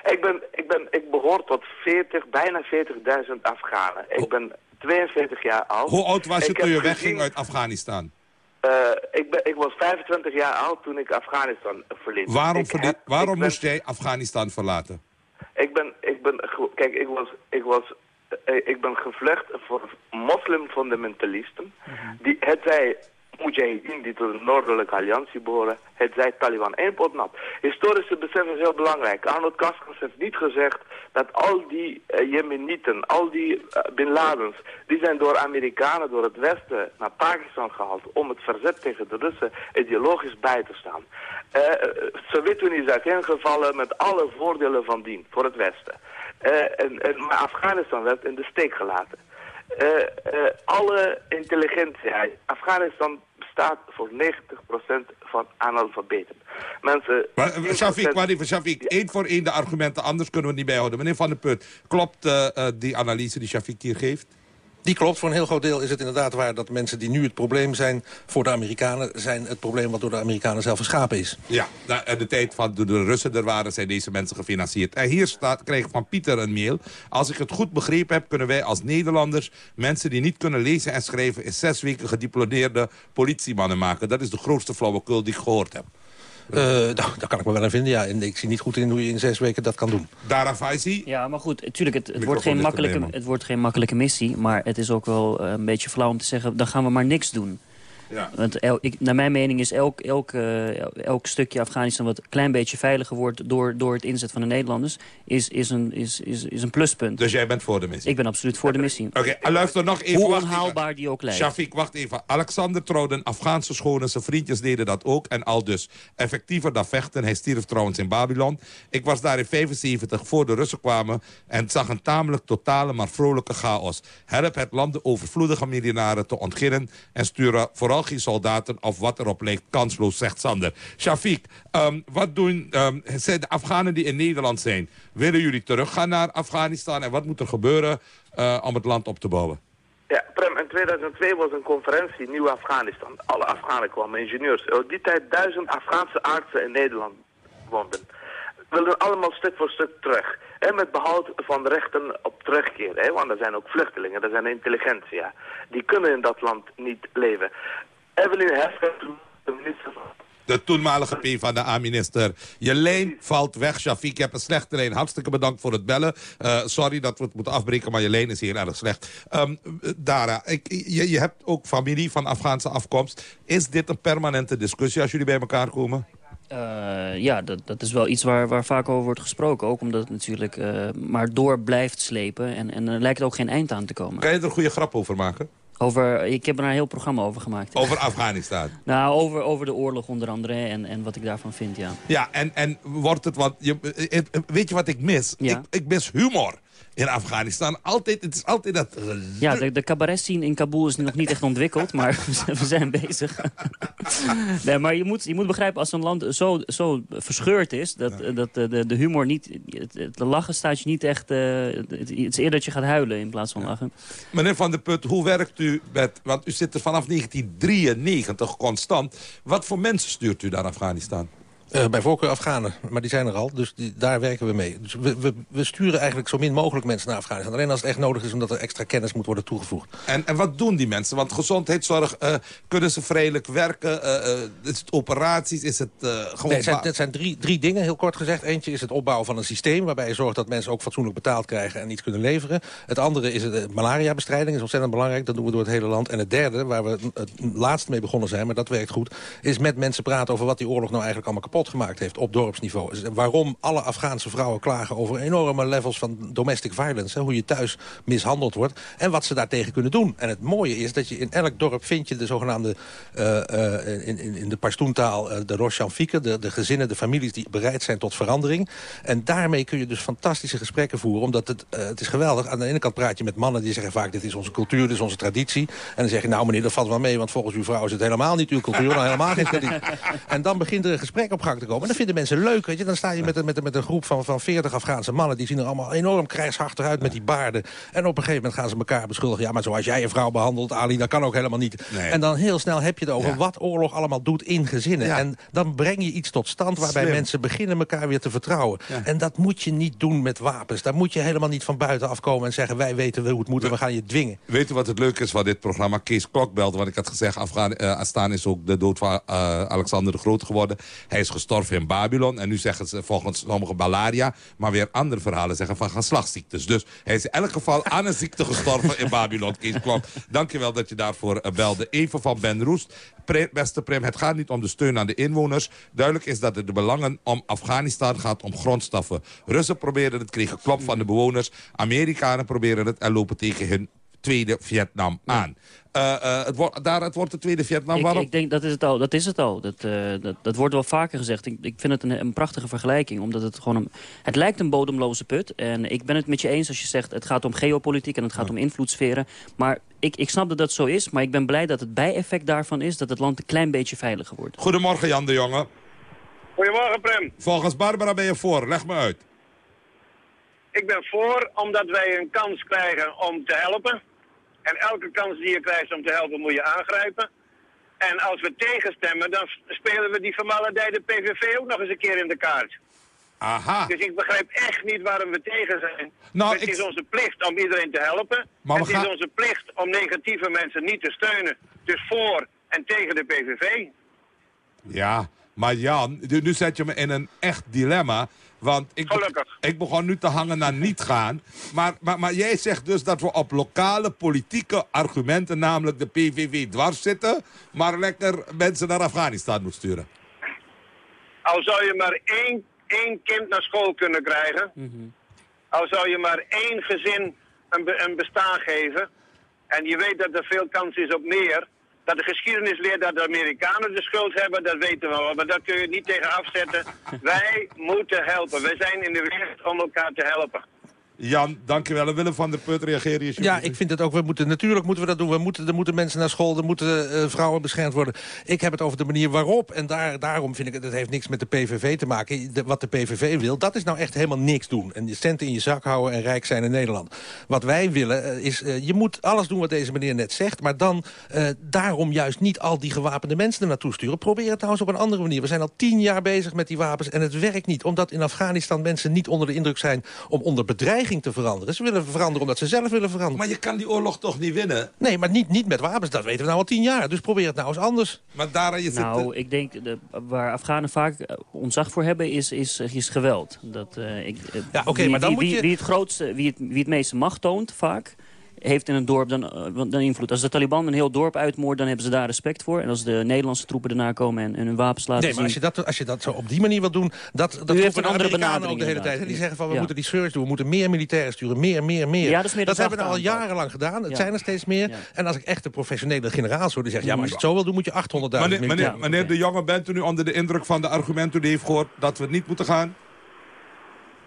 Ik, ben, ik, ben, ik behoor tot 40, bijna 40.000 Afghanen. Ik ben 42 jaar oud. Hoe oud was je toen je wegging uit Afghanistan? Uh, ik, ben, ik was 25 jaar oud toen ik Afghanistan verliet. Waarom, ik verli- heb- waarom ben- moest jij Afghanistan verlaten? Ik ben, ik ben, kijk, ik was, ik was, eh, ik ben gevlucht voor moslimfundamentalisten. Die, het zij Mujahideen die tot de Noordelijke Alliantie behoren, het zij Taliban. Eén pot nat. Historische besef is heel belangrijk. Arnold Kaskens heeft niet gezegd dat al die uh, Jemenieten, al die uh, Bin Ladens, die zijn door Amerikanen, door het Westen naar Pakistan gehaald om het verzet tegen de Russen ideologisch bij te staan. Uh, Sovjet-Unie is uiteengevallen met alle voordelen van dien voor het Westen. en, maar Afghanistan werd in de steek gelaten. Alle intelligentie. Afghanistan bestaat voor 90% van analfabeten. Mensen... Maar, Shafiq, maar even, Shafiq, één voor één de argumenten, anders kunnen we het niet bijhouden. Meneer Van der Put, klopt uh, die analyse die Shafiq hier geeft? Die klopt. Voor een heel groot deel is het inderdaad waar dat mensen die nu het probleem zijn voor de Amerikanen... zijn het probleem wat door de Amerikanen zelf geschapen is. Ja, in de tijd van de, Russen er waren, zijn deze mensen gefinancierd. En hier staat, ik van Pieter een mail. Als ik het goed begrepen heb, kunnen wij als Nederlanders... mensen die niet kunnen lezen en schrijven... in zes weken gediplomeerde politiemannen maken. Dat is de grootste flauwekul die ik gehoord heb. Uh, nou, daar kan ik me wel aan vinden, ja. En ik zie niet goed in hoe je in zes weken dat kan doen. Dara Faisi? Ja, maar goed, natuurlijk, het, het, wordt geen makkelijke, het wordt geen makkelijke missie. Maar het is ook wel uh, een beetje flauw om te zeggen... dan gaan we maar niks doen. Ja. Want el, ik, naar mijn mening is elk, elk, uh, elk stukje Afghanistan wat een klein beetje veiliger wordt door, door het inzet van de Nederlanders, is, is, een, is, is, is een pluspunt. Dus jij bent voor de missie? Ik ben absoluut voor de missie. Oké, okay, luister nog even. Hoe onhaalbaar die ook lijkt. Shafiq, wacht even. Alexander trouwde een Afghaanse schone, zijn vriendjes deden dat ook. En al dus effectiever dan vechten. Hij stierf trouwens in Babylon. Ik was daar in 75 voor de Russen kwamen en zag een tamelijk totale maar vrolijke chaos. Help het land de overvloedige miljonaren te ontginnen en sturen vooral geen soldaten of wat erop lijkt kansloos, zegt Sander. Shafiq, um, wat doen um, de Afghanen die in Nederland zijn? Willen jullie teruggaan naar Afghanistan en wat moet er gebeuren uh, om het land op te bouwen? Ja, Prem, in 2002 was een conferentie Nieuw Afghanistan. Alle Afghanen kwamen, ingenieurs. Op die tijd duizend Afghaanse artsen in Nederland woonden. Wilden allemaal stuk voor stuk terug. En met behoud van rechten op terugkeer. Hè? Want er zijn ook vluchtelingen, er zijn intelligentia. Die kunnen in dat land niet leven. Evelyn Heffner, de minister van de toenmalige PvdA-minister. Je lijn valt weg, Shafiq. Je hebt een slechte lijn. Hartstikke bedankt voor het bellen. Uh, sorry dat we het moeten afbreken, maar je lijn is heel erg slecht. Um, Dara, ik, je, je hebt ook familie van Afghaanse afkomst. Is dit een permanente discussie als jullie bij elkaar komen? Uh, ja, dat, dat is wel iets waar, waar vaak over wordt gesproken. Ook omdat het natuurlijk uh, maar door blijft slepen. En, en er lijkt ook geen eind aan te komen. Kan je er een goede grap over maken? Over, ik heb er een heel programma over gemaakt. Over Afghanistan? nou, over, over de oorlog onder andere en, en wat ik daarvan vind, ja. Ja, en, en wordt het wat... Je, weet je wat ik mis? Ja. Ik, ik mis humor in Afghanistan. Altijd, het is altijd dat... Ja, de, de cabaret scene in Kabul is nog niet echt ontwikkeld, maar we zijn bezig. nee, maar je moet, je moet begrijpen, als een land zo, zo verscheurd is... dat, dat de, de humor niet... Het, het lachen staat je niet echt... Uh, het is eerder dat je gaat huilen in plaats van lachen. Meneer Van der Put, hoe werkt u met... want u zit er vanaf 1993 constant. Wat voor mensen stuurt u naar Afghanistan? Uh, bij voorkeur Afghanen, maar die zijn er al, dus die, daar werken we mee. Dus we, we, we, sturen eigenlijk zo min mogelijk mensen naar Afghanistan. Alleen als het echt nodig is, omdat er extra kennis moet worden toegevoegd. En, en wat doen die mensen? Want gezondheidszorg, uh, kunnen ze vrijelijk werken? Uh, is het operaties? Is het gewoon... Nee, het zijn, het zijn drie, drie dingen, heel kort gezegd. Eentje is het opbouwen van een systeem... waarbij je zorgt dat mensen ook fatsoenlijk betaald krijgen... en iets kunnen leveren. Het andere is het malaria-bestrijding, is ontzettend belangrijk. Dat doen we door het hele land. En het derde, waar we het laatst mee begonnen zijn... maar dat werkt goed, is met mensen praten over wat die oorlog nou eigenlijk allemaal kapot gemaakt heeft op dorpsniveau. Waarom alle Afghaanse vrouwen klagen over enorme levels van domestic violence. Hè, hoe je thuis mishandeld wordt. En wat ze daartegen kunnen doen. En het mooie is dat je in elk dorp vind je de zogenaamde... Uh, uh, in, in, in de Pashtuntaal uh, de Roshanfiken. De, de gezinnen, de families die bereid zijn tot verandering. En daarmee kun je dus fantastische gesprekken voeren. Omdat het, het is geweldig. Aan de ene kant praat je met mannen die zeggen vaak... dit is onze cultuur, dit is onze traditie. En dan zeg je, nou meneer, dat valt wel mee. Want volgens uw vrouw is het helemaal niet uw cultuur. Dan helemaal geen traditie. En dan begint er een gesprek op gang te komen. En dat vinden mensen leuk. Weet je? Dan sta je met, met, met een groep van, van 40 Afghaanse mannen. Die zien er allemaal enorm krijgshachtig uit met die baarden. En op een gegeven moment gaan ze elkaar beschuldigen. Ja, maar zoals jij een vrouw behandelt, Ali, dat kan ook helemaal niet. Nee. En dan heel snel heb je het over ja. wat oorlog allemaal doet in gezinnen. Ja. En dan breng je iets tot stand waarbij Slim. mensen beginnen elkaar weer te vertrouwen. Ja. En dat moet je niet doen met wapens. Daar moet je helemaal niet van buiten afkomen en zeggen... wij weten hoe het moet en we gaan je dwingen. Weet u wat het leuke is van dit programma? Kees Klok belt, wat ik had gezegd. Afghaan, uh, Astaan is ook de dood van uh, Alexander de Grote geworden. Hij is gestorven in Babylon. En nu zeggen ze volgens sommige malaria. Maar weer andere verhalen zeggen van geslachtsziektes. Dus hij is in elk geval aan een ziekte gestorven in Babylon. Kees Klok, dankjewel dat je daarvoor eh, belde. Even van Ben Roest. Beste Prem, het gaat niet om de steun aan de inwoners. Duidelijk is dat het de belangen om Afghanistan gaat om grondstoffen. Russen proberen het, kregen klop van de bewoners. Amerikanen proberen het en lopen tegen hun tweede Vietnam aan. Eh, eh, het, wordt, daar, het wordt de tweede Vietnam. Ik, Waarom? ik denk dat is het al. Dat is het al. Dat, eh, dat, dat wordt wel vaker gezegd. Ik, ik vind het een, een prachtige vergelijking, omdat het gewoon een, het lijkt een bodemloze put. En ik ben het met je eens als je zegt het gaat om geopolitiek en het gaat om invloedssferen. Maar ik, ik snap dat dat zo is, maar ik ben blij dat het bijeffect daarvan is dat het land een klein beetje veiliger wordt. Goedemorgen Jan de Jonge. Goedemorgen, Prem. Volgens Barbara ben je voor. Leg me uit. Ik ben voor omdat wij een kans krijgen om te helpen. En elke kans die je krijgt om te helpen moet je aangrijpen. En als we tegenstemmen, dan spelen we die vermaledijde PVV ook nog eens een keer in de kaart. Aha. Dus ik begrijp echt niet waarom we tegen zijn. Nou, het ik- is onze plicht om iedereen te helpen. Maar het gaan- is onze plicht om negatieve mensen niet te steunen. Dus voor en tegen de PVV. Ja, maar Jan, nu zet je me in een echt dilemma. Want ik, ik begon nu te hangen naar niet gaan. Maar, maar, maar jij zegt dus dat we op lokale politieke argumenten... namelijk de PVV dwars zitten... maar lekker mensen naar Afghanistan moet sturen. Al zou je maar één, één kind naar school kunnen krijgen. Al zou je maar één gezin een, een bestaan geven. En je weet dat er veel kans is op meer. Dat de geschiedenis leert dat de Amerikanen de schuld hebben, dat weten we wel. Maar dat kun je niet tegen afzetten. Wij moeten helpen. Wij zijn in de wereld om elkaar te helpen. Jan, dankjewel. En Willem van der Put, reageer je Ja, ik vind het ook. We moeten, natuurlijk moeten we dat doen. We moeten, er moeten mensen naar school, er moeten eh, vrouwen beschermd worden. Ik heb het over de manier waarop. En daar, daarom vind ik het, het heeft niks met de PVV te maken. De- wat de PVV wil, dat is nou echt helemaal niks doen. En je centen in je zak houden en rijk zijn in Nederland. Wat wij willen eh, is, eh, je moet alles doen wat deze meneer net zegt. Maar dan daarom juist niet al die gewapende mensen er naartoe sturen. Probeer het eens op een andere manier. We zijn al tien jaar bezig met die wapens en het werkt niet. Omdat in Afghanistan mensen niet onder de indruk zijn om onder bedreiging te veranderen. Ze willen veranderen omdat ze zelf willen veranderen. Maar je kan die oorlog toch niet winnen? Nee, maar niet, niet met wapens. Dat weten we nou al tien jaar. Dus probeer het nou eens anders. Maar daar je Nou, ik denk de, waar Afghanen vaak ontzag voor hebben is, is, is geweld. Dat, eh, ik, eh, Ja, oké, wie, maar dan wie, moet wie, je- wie het grootste, wie het, wie het meeste macht toont vaak, heeft in een dorp dan, eh, dan invloed. Als de Taliban een heel dorp uitmoorden, dan hebben ze daar respect voor. En als de Nederlandse troepen erna komen en, en hun wapens laten Nee, maar als je, dat, als je dat zo op die manier wilt doen... Dat, dat heeft een de andere Amerikanen benadering ook de hele inderdaad. tijd. hè. Die zeggen van, we Ja. moeten die surge doen. We moeten meer militairen sturen. Meer, meer, meer. Ja, dat is meer de hebben we al jarenlang gedaan. Het Ja. zijn er steeds meer. En als ik echt de professionele generaals hoor, die zeggen... ja, maar als je het zo wil doen, moet je 800.000 Meneer, meneer, militairen. meneer De Jonge, bent u nu onder de indruk van de argumenten die heeft gehoord... dat we niet moeten gaan?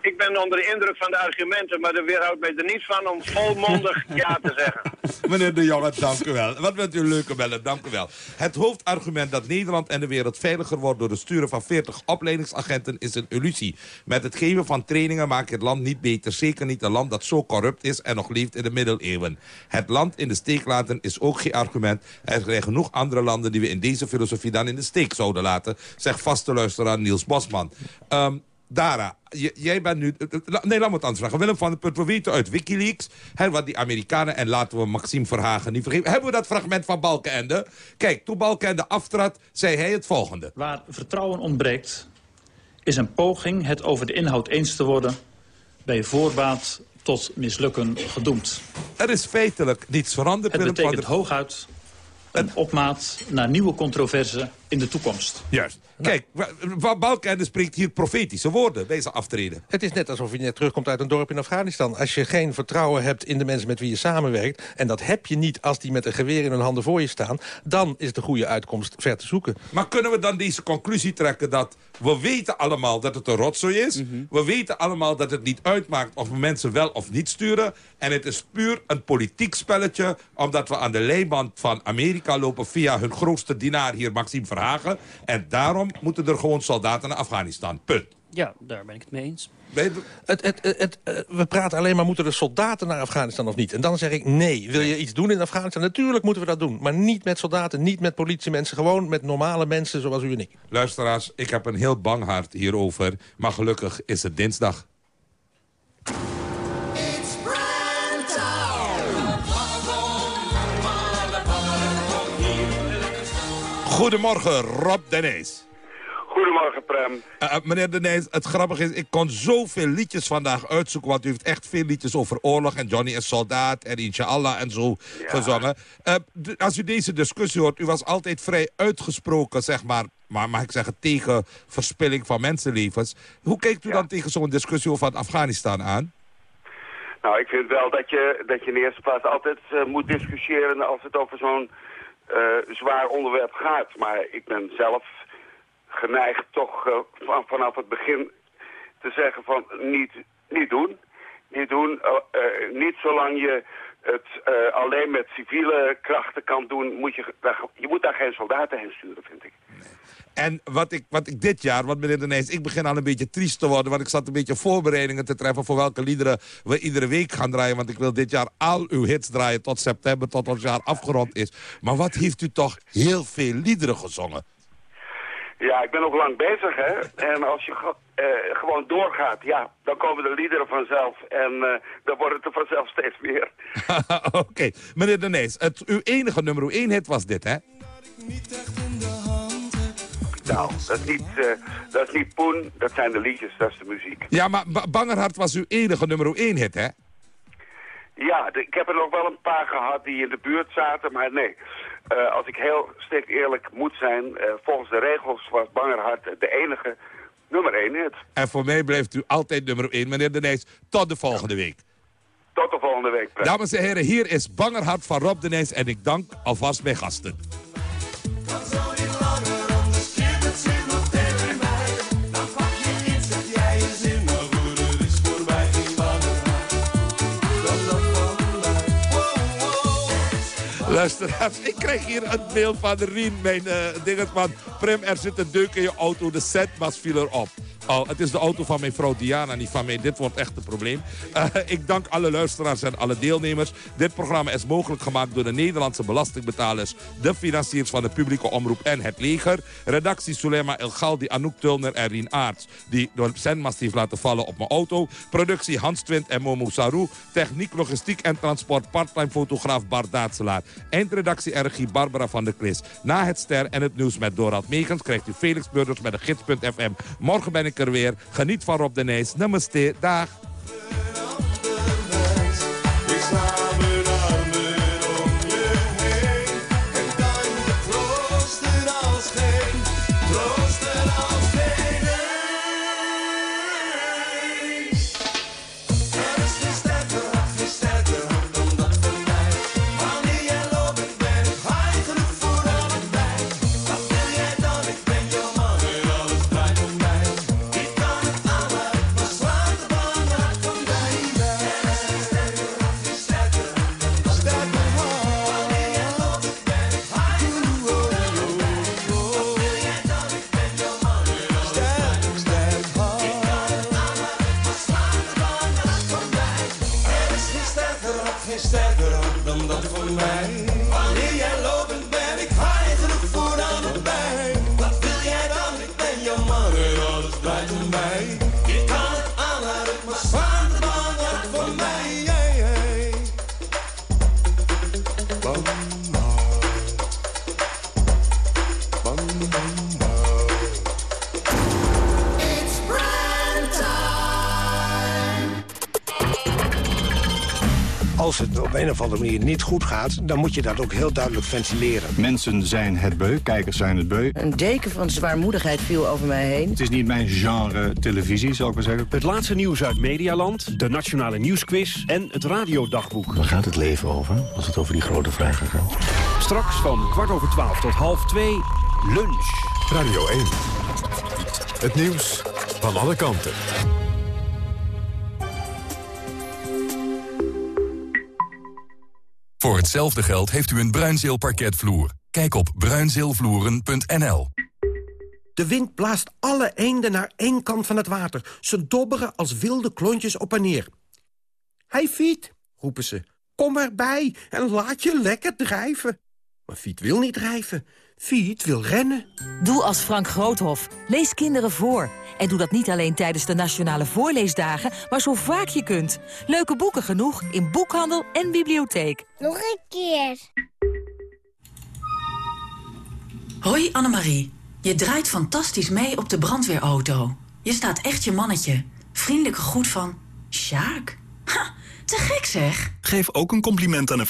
Ik ben onder de indruk van de argumenten, maar er weerhoudt mij er niet van om volmondig ja te zeggen. Meneer De Jonge, dank u wel. Wat bent u een leuke bellen, dank u wel. Het hoofdargument dat Nederland en de wereld veiliger wordt... door het sturen van 40 opleidingsagenten is een illusie. Met het geven van trainingen maak je het land niet beter. Zeker niet een land dat zo corrupt is en nog leeft in de middeleeuwen. Het land in de steek laten is ook geen argument. Er zijn genoeg andere landen die we in deze filosofie dan in de steek zouden laten... zegt vaste luisteraar Niels Bosman. Ehm, Dara, jij bent nu... eh, la- Nee, laat me het anders vragen. Willem van we weten uit Wikileaks... Hè, wat die Amerikanen, en laten we Maxime Verhagen niet vergeten... hebben we dat fragment van Balkenende? Kijk, toen Balkenende aftrad, zei hij het volgende. Waar vertrouwen ontbreekt, is een poging het over de inhoud eens te worden... bij voorbaat tot mislukken gedoemd. Er is feitelijk niets veranderd. Het Willem van betekent der- hooguit een opmaat naar nieuwe controverse in de toekomst. Juist. Kijk, wa- wa- Balkenende spreekt hier profetische woorden bij zijn aftreden. Het is net alsof je net terugkomt uit een dorp in Afghanistan. Als je geen vertrouwen hebt in de mensen met wie je samenwerkt... en dat heb je niet als die met een geweer in hun handen voor je staan... dan is de goede uitkomst ver te zoeken. Maar kunnen we dan deze conclusie trekken dat we weten allemaal dat het een rotzooi is. We weten allemaal dat het niet uitmaakt of we mensen wel of niet sturen. En het is puur een politiek spelletje. Omdat we aan de leiband van Amerika lopen via hun grootste dienaar hier, Maxime Verhagen. En daarom moeten er gewoon soldaten naar Afghanistan. Punt. Ja, daar ben ik het mee eens. Het, het, het, het, eh, we praten alleen maar, moeten er soldaten naar Afghanistan of niet? En dan zeg ik, nee. Wil je iets doen in Afghanistan? Natuurlijk moeten we dat doen. Maar niet met soldaten, niet met politiemensen. Gewoon met normale mensen zoals u en ik. Luisteraars, ik heb een heel bang hart hierover. Maar gelukkig is het dinsdag. Goedemorgen, Rob Denees. Goedemorgen, Prem. Uh, meneer De Nijs, het grappige is, ik kon zoveel liedjes vandaag uitzoeken... want u heeft echt veel liedjes over oorlog en Johnny is soldaat... en Inshallah en zo gezongen. Uh, als u deze discussie hoort, u was altijd vrij uitgesproken, zeg maar... maar mag ik zeggen, tegen verspilling van mensenlevens. Hoe kijkt u dan tegen zo'n discussie over Afghanistan aan? Nou, ik vind wel dat je, dat je in de eerste plaats altijd uh, moet discussiëren... als het over zo'n zwaar onderwerp gaat. Maar ik ben zelf geneigd toch uh, van, vanaf het begin te zeggen van niet, niet doen. Niet doen, uh, uh, niet zolang je het alleen met civiele krachten kan doen, moet je, je moet daar geen soldaten heen sturen, vind ik. En wat ik, wat ik dit jaar, wat meneer De Nijs, ik begin al een beetje triest te worden... want ik zat een beetje voorbereidingen te treffen... voor welke liederen we iedere week gaan draaien. Want ik wil dit jaar al uw hits draaien tot september, tot ons jaar afgerond is. Maar wat heeft u toch heel veel liederen gezongen? Ja, ik ben nog lang bezig, hè. En als je uh, gewoon doorgaat, ja, dan komen de liederen vanzelf. En uh, dan wordt het er vanzelf steeds meer. Oké. Okay. Meneer De Nees, het, uw enige nummer één hit was dit, hè? Nou, dat is, niet, uh, dat is niet Poen, dat zijn de liedjes, dat is de muziek. Ja, maar Bangerhart was uw enige nummer één hit, hè? Ja, de, ik heb er nog wel een paar gehad die in de buurt zaten, maar nee. Uh, als ik heel strikt eerlijk moet zijn, uh, volgens de regels was Bangerhart de enige nummer 1 hit. En voor mij blijft u altijd nummer 1, meneer De Nijs. Tot de volgende week. Tot de volgende week. Dames en heren, hier is Bangerhart van Rob De Nijs en ik dank alvast mijn gasten. Ik krijg hier een beeld van Rien, mijn uh, dingetman. Prim, er zit een deuk in je auto, de setmas viel erop. Oh, het is de auto van mijn vrouw Diana, niet van mij. Dit wordt echt een probleem. Uh, ik dank alle luisteraars en alle deelnemers. Dit programma is mogelijk gemaakt door de Nederlandse belastingbetalers... de financiers van de publieke omroep en het leger. Redactie Sulema El Anouk Tulner en Rien Aarts... die door zendmast heeft laten vallen op mijn auto. Productie Hans Twint en Momo Sarou. Techniek, logistiek en transport parttime fotograaf Bart Daatselaar. Eindredactie RG Barbara van der Klis. Na het ster en het nieuws met Dorald Megens... krijgt u Felix Burders met de gids.fm. Morgen ben ik er weer. Geniet van Rob de Nijs. Namaste. Dag. Of andere manier niet goed gaat... dan moet je dat ook heel duidelijk ventileren. Mensen zijn het beu, kijkers zijn het beu. Een deken van zwaarmoedigheid viel over mij heen. Het is niet mijn genre televisie, zal ik maar zeggen. Het laatste nieuws uit Medialand, de Nationale Nieuwsquiz en het Radiodagboek. Waar gaat het leven over, als het over die grote vragen gaat? Straks van kwart over twaalf tot half twee, lunch. Radio 1. Het nieuws van alle kanten. Voor hetzelfde geld heeft u een Bruinzeel parketvloer. Kijk op bruinzeelvloeren.nl. De wind blaast alle eenden naar één kant van het water. Ze dobberen als wilde klontjes op en neer. Hey Fiet, roepen ze, kom erbij en laat je lekker drijven. Maar Fiet wil niet drijven. Fiet wil rennen. Doe als Frank Groothof. Lees kinderen voor. En doe dat niet alleen tijdens de Nationale Voorleesdagen, maar zo vaak je kunt. Leuke boeken genoeg in boekhandel en bibliotheek. Nog een keer. Hoi Annemarie. Je draait fantastisch mee op de brandweerauto. Je staat echt je mannetje. Vriendelijke groet van... Sjaak? Ha, te gek zeg! Geef ook een compliment aan een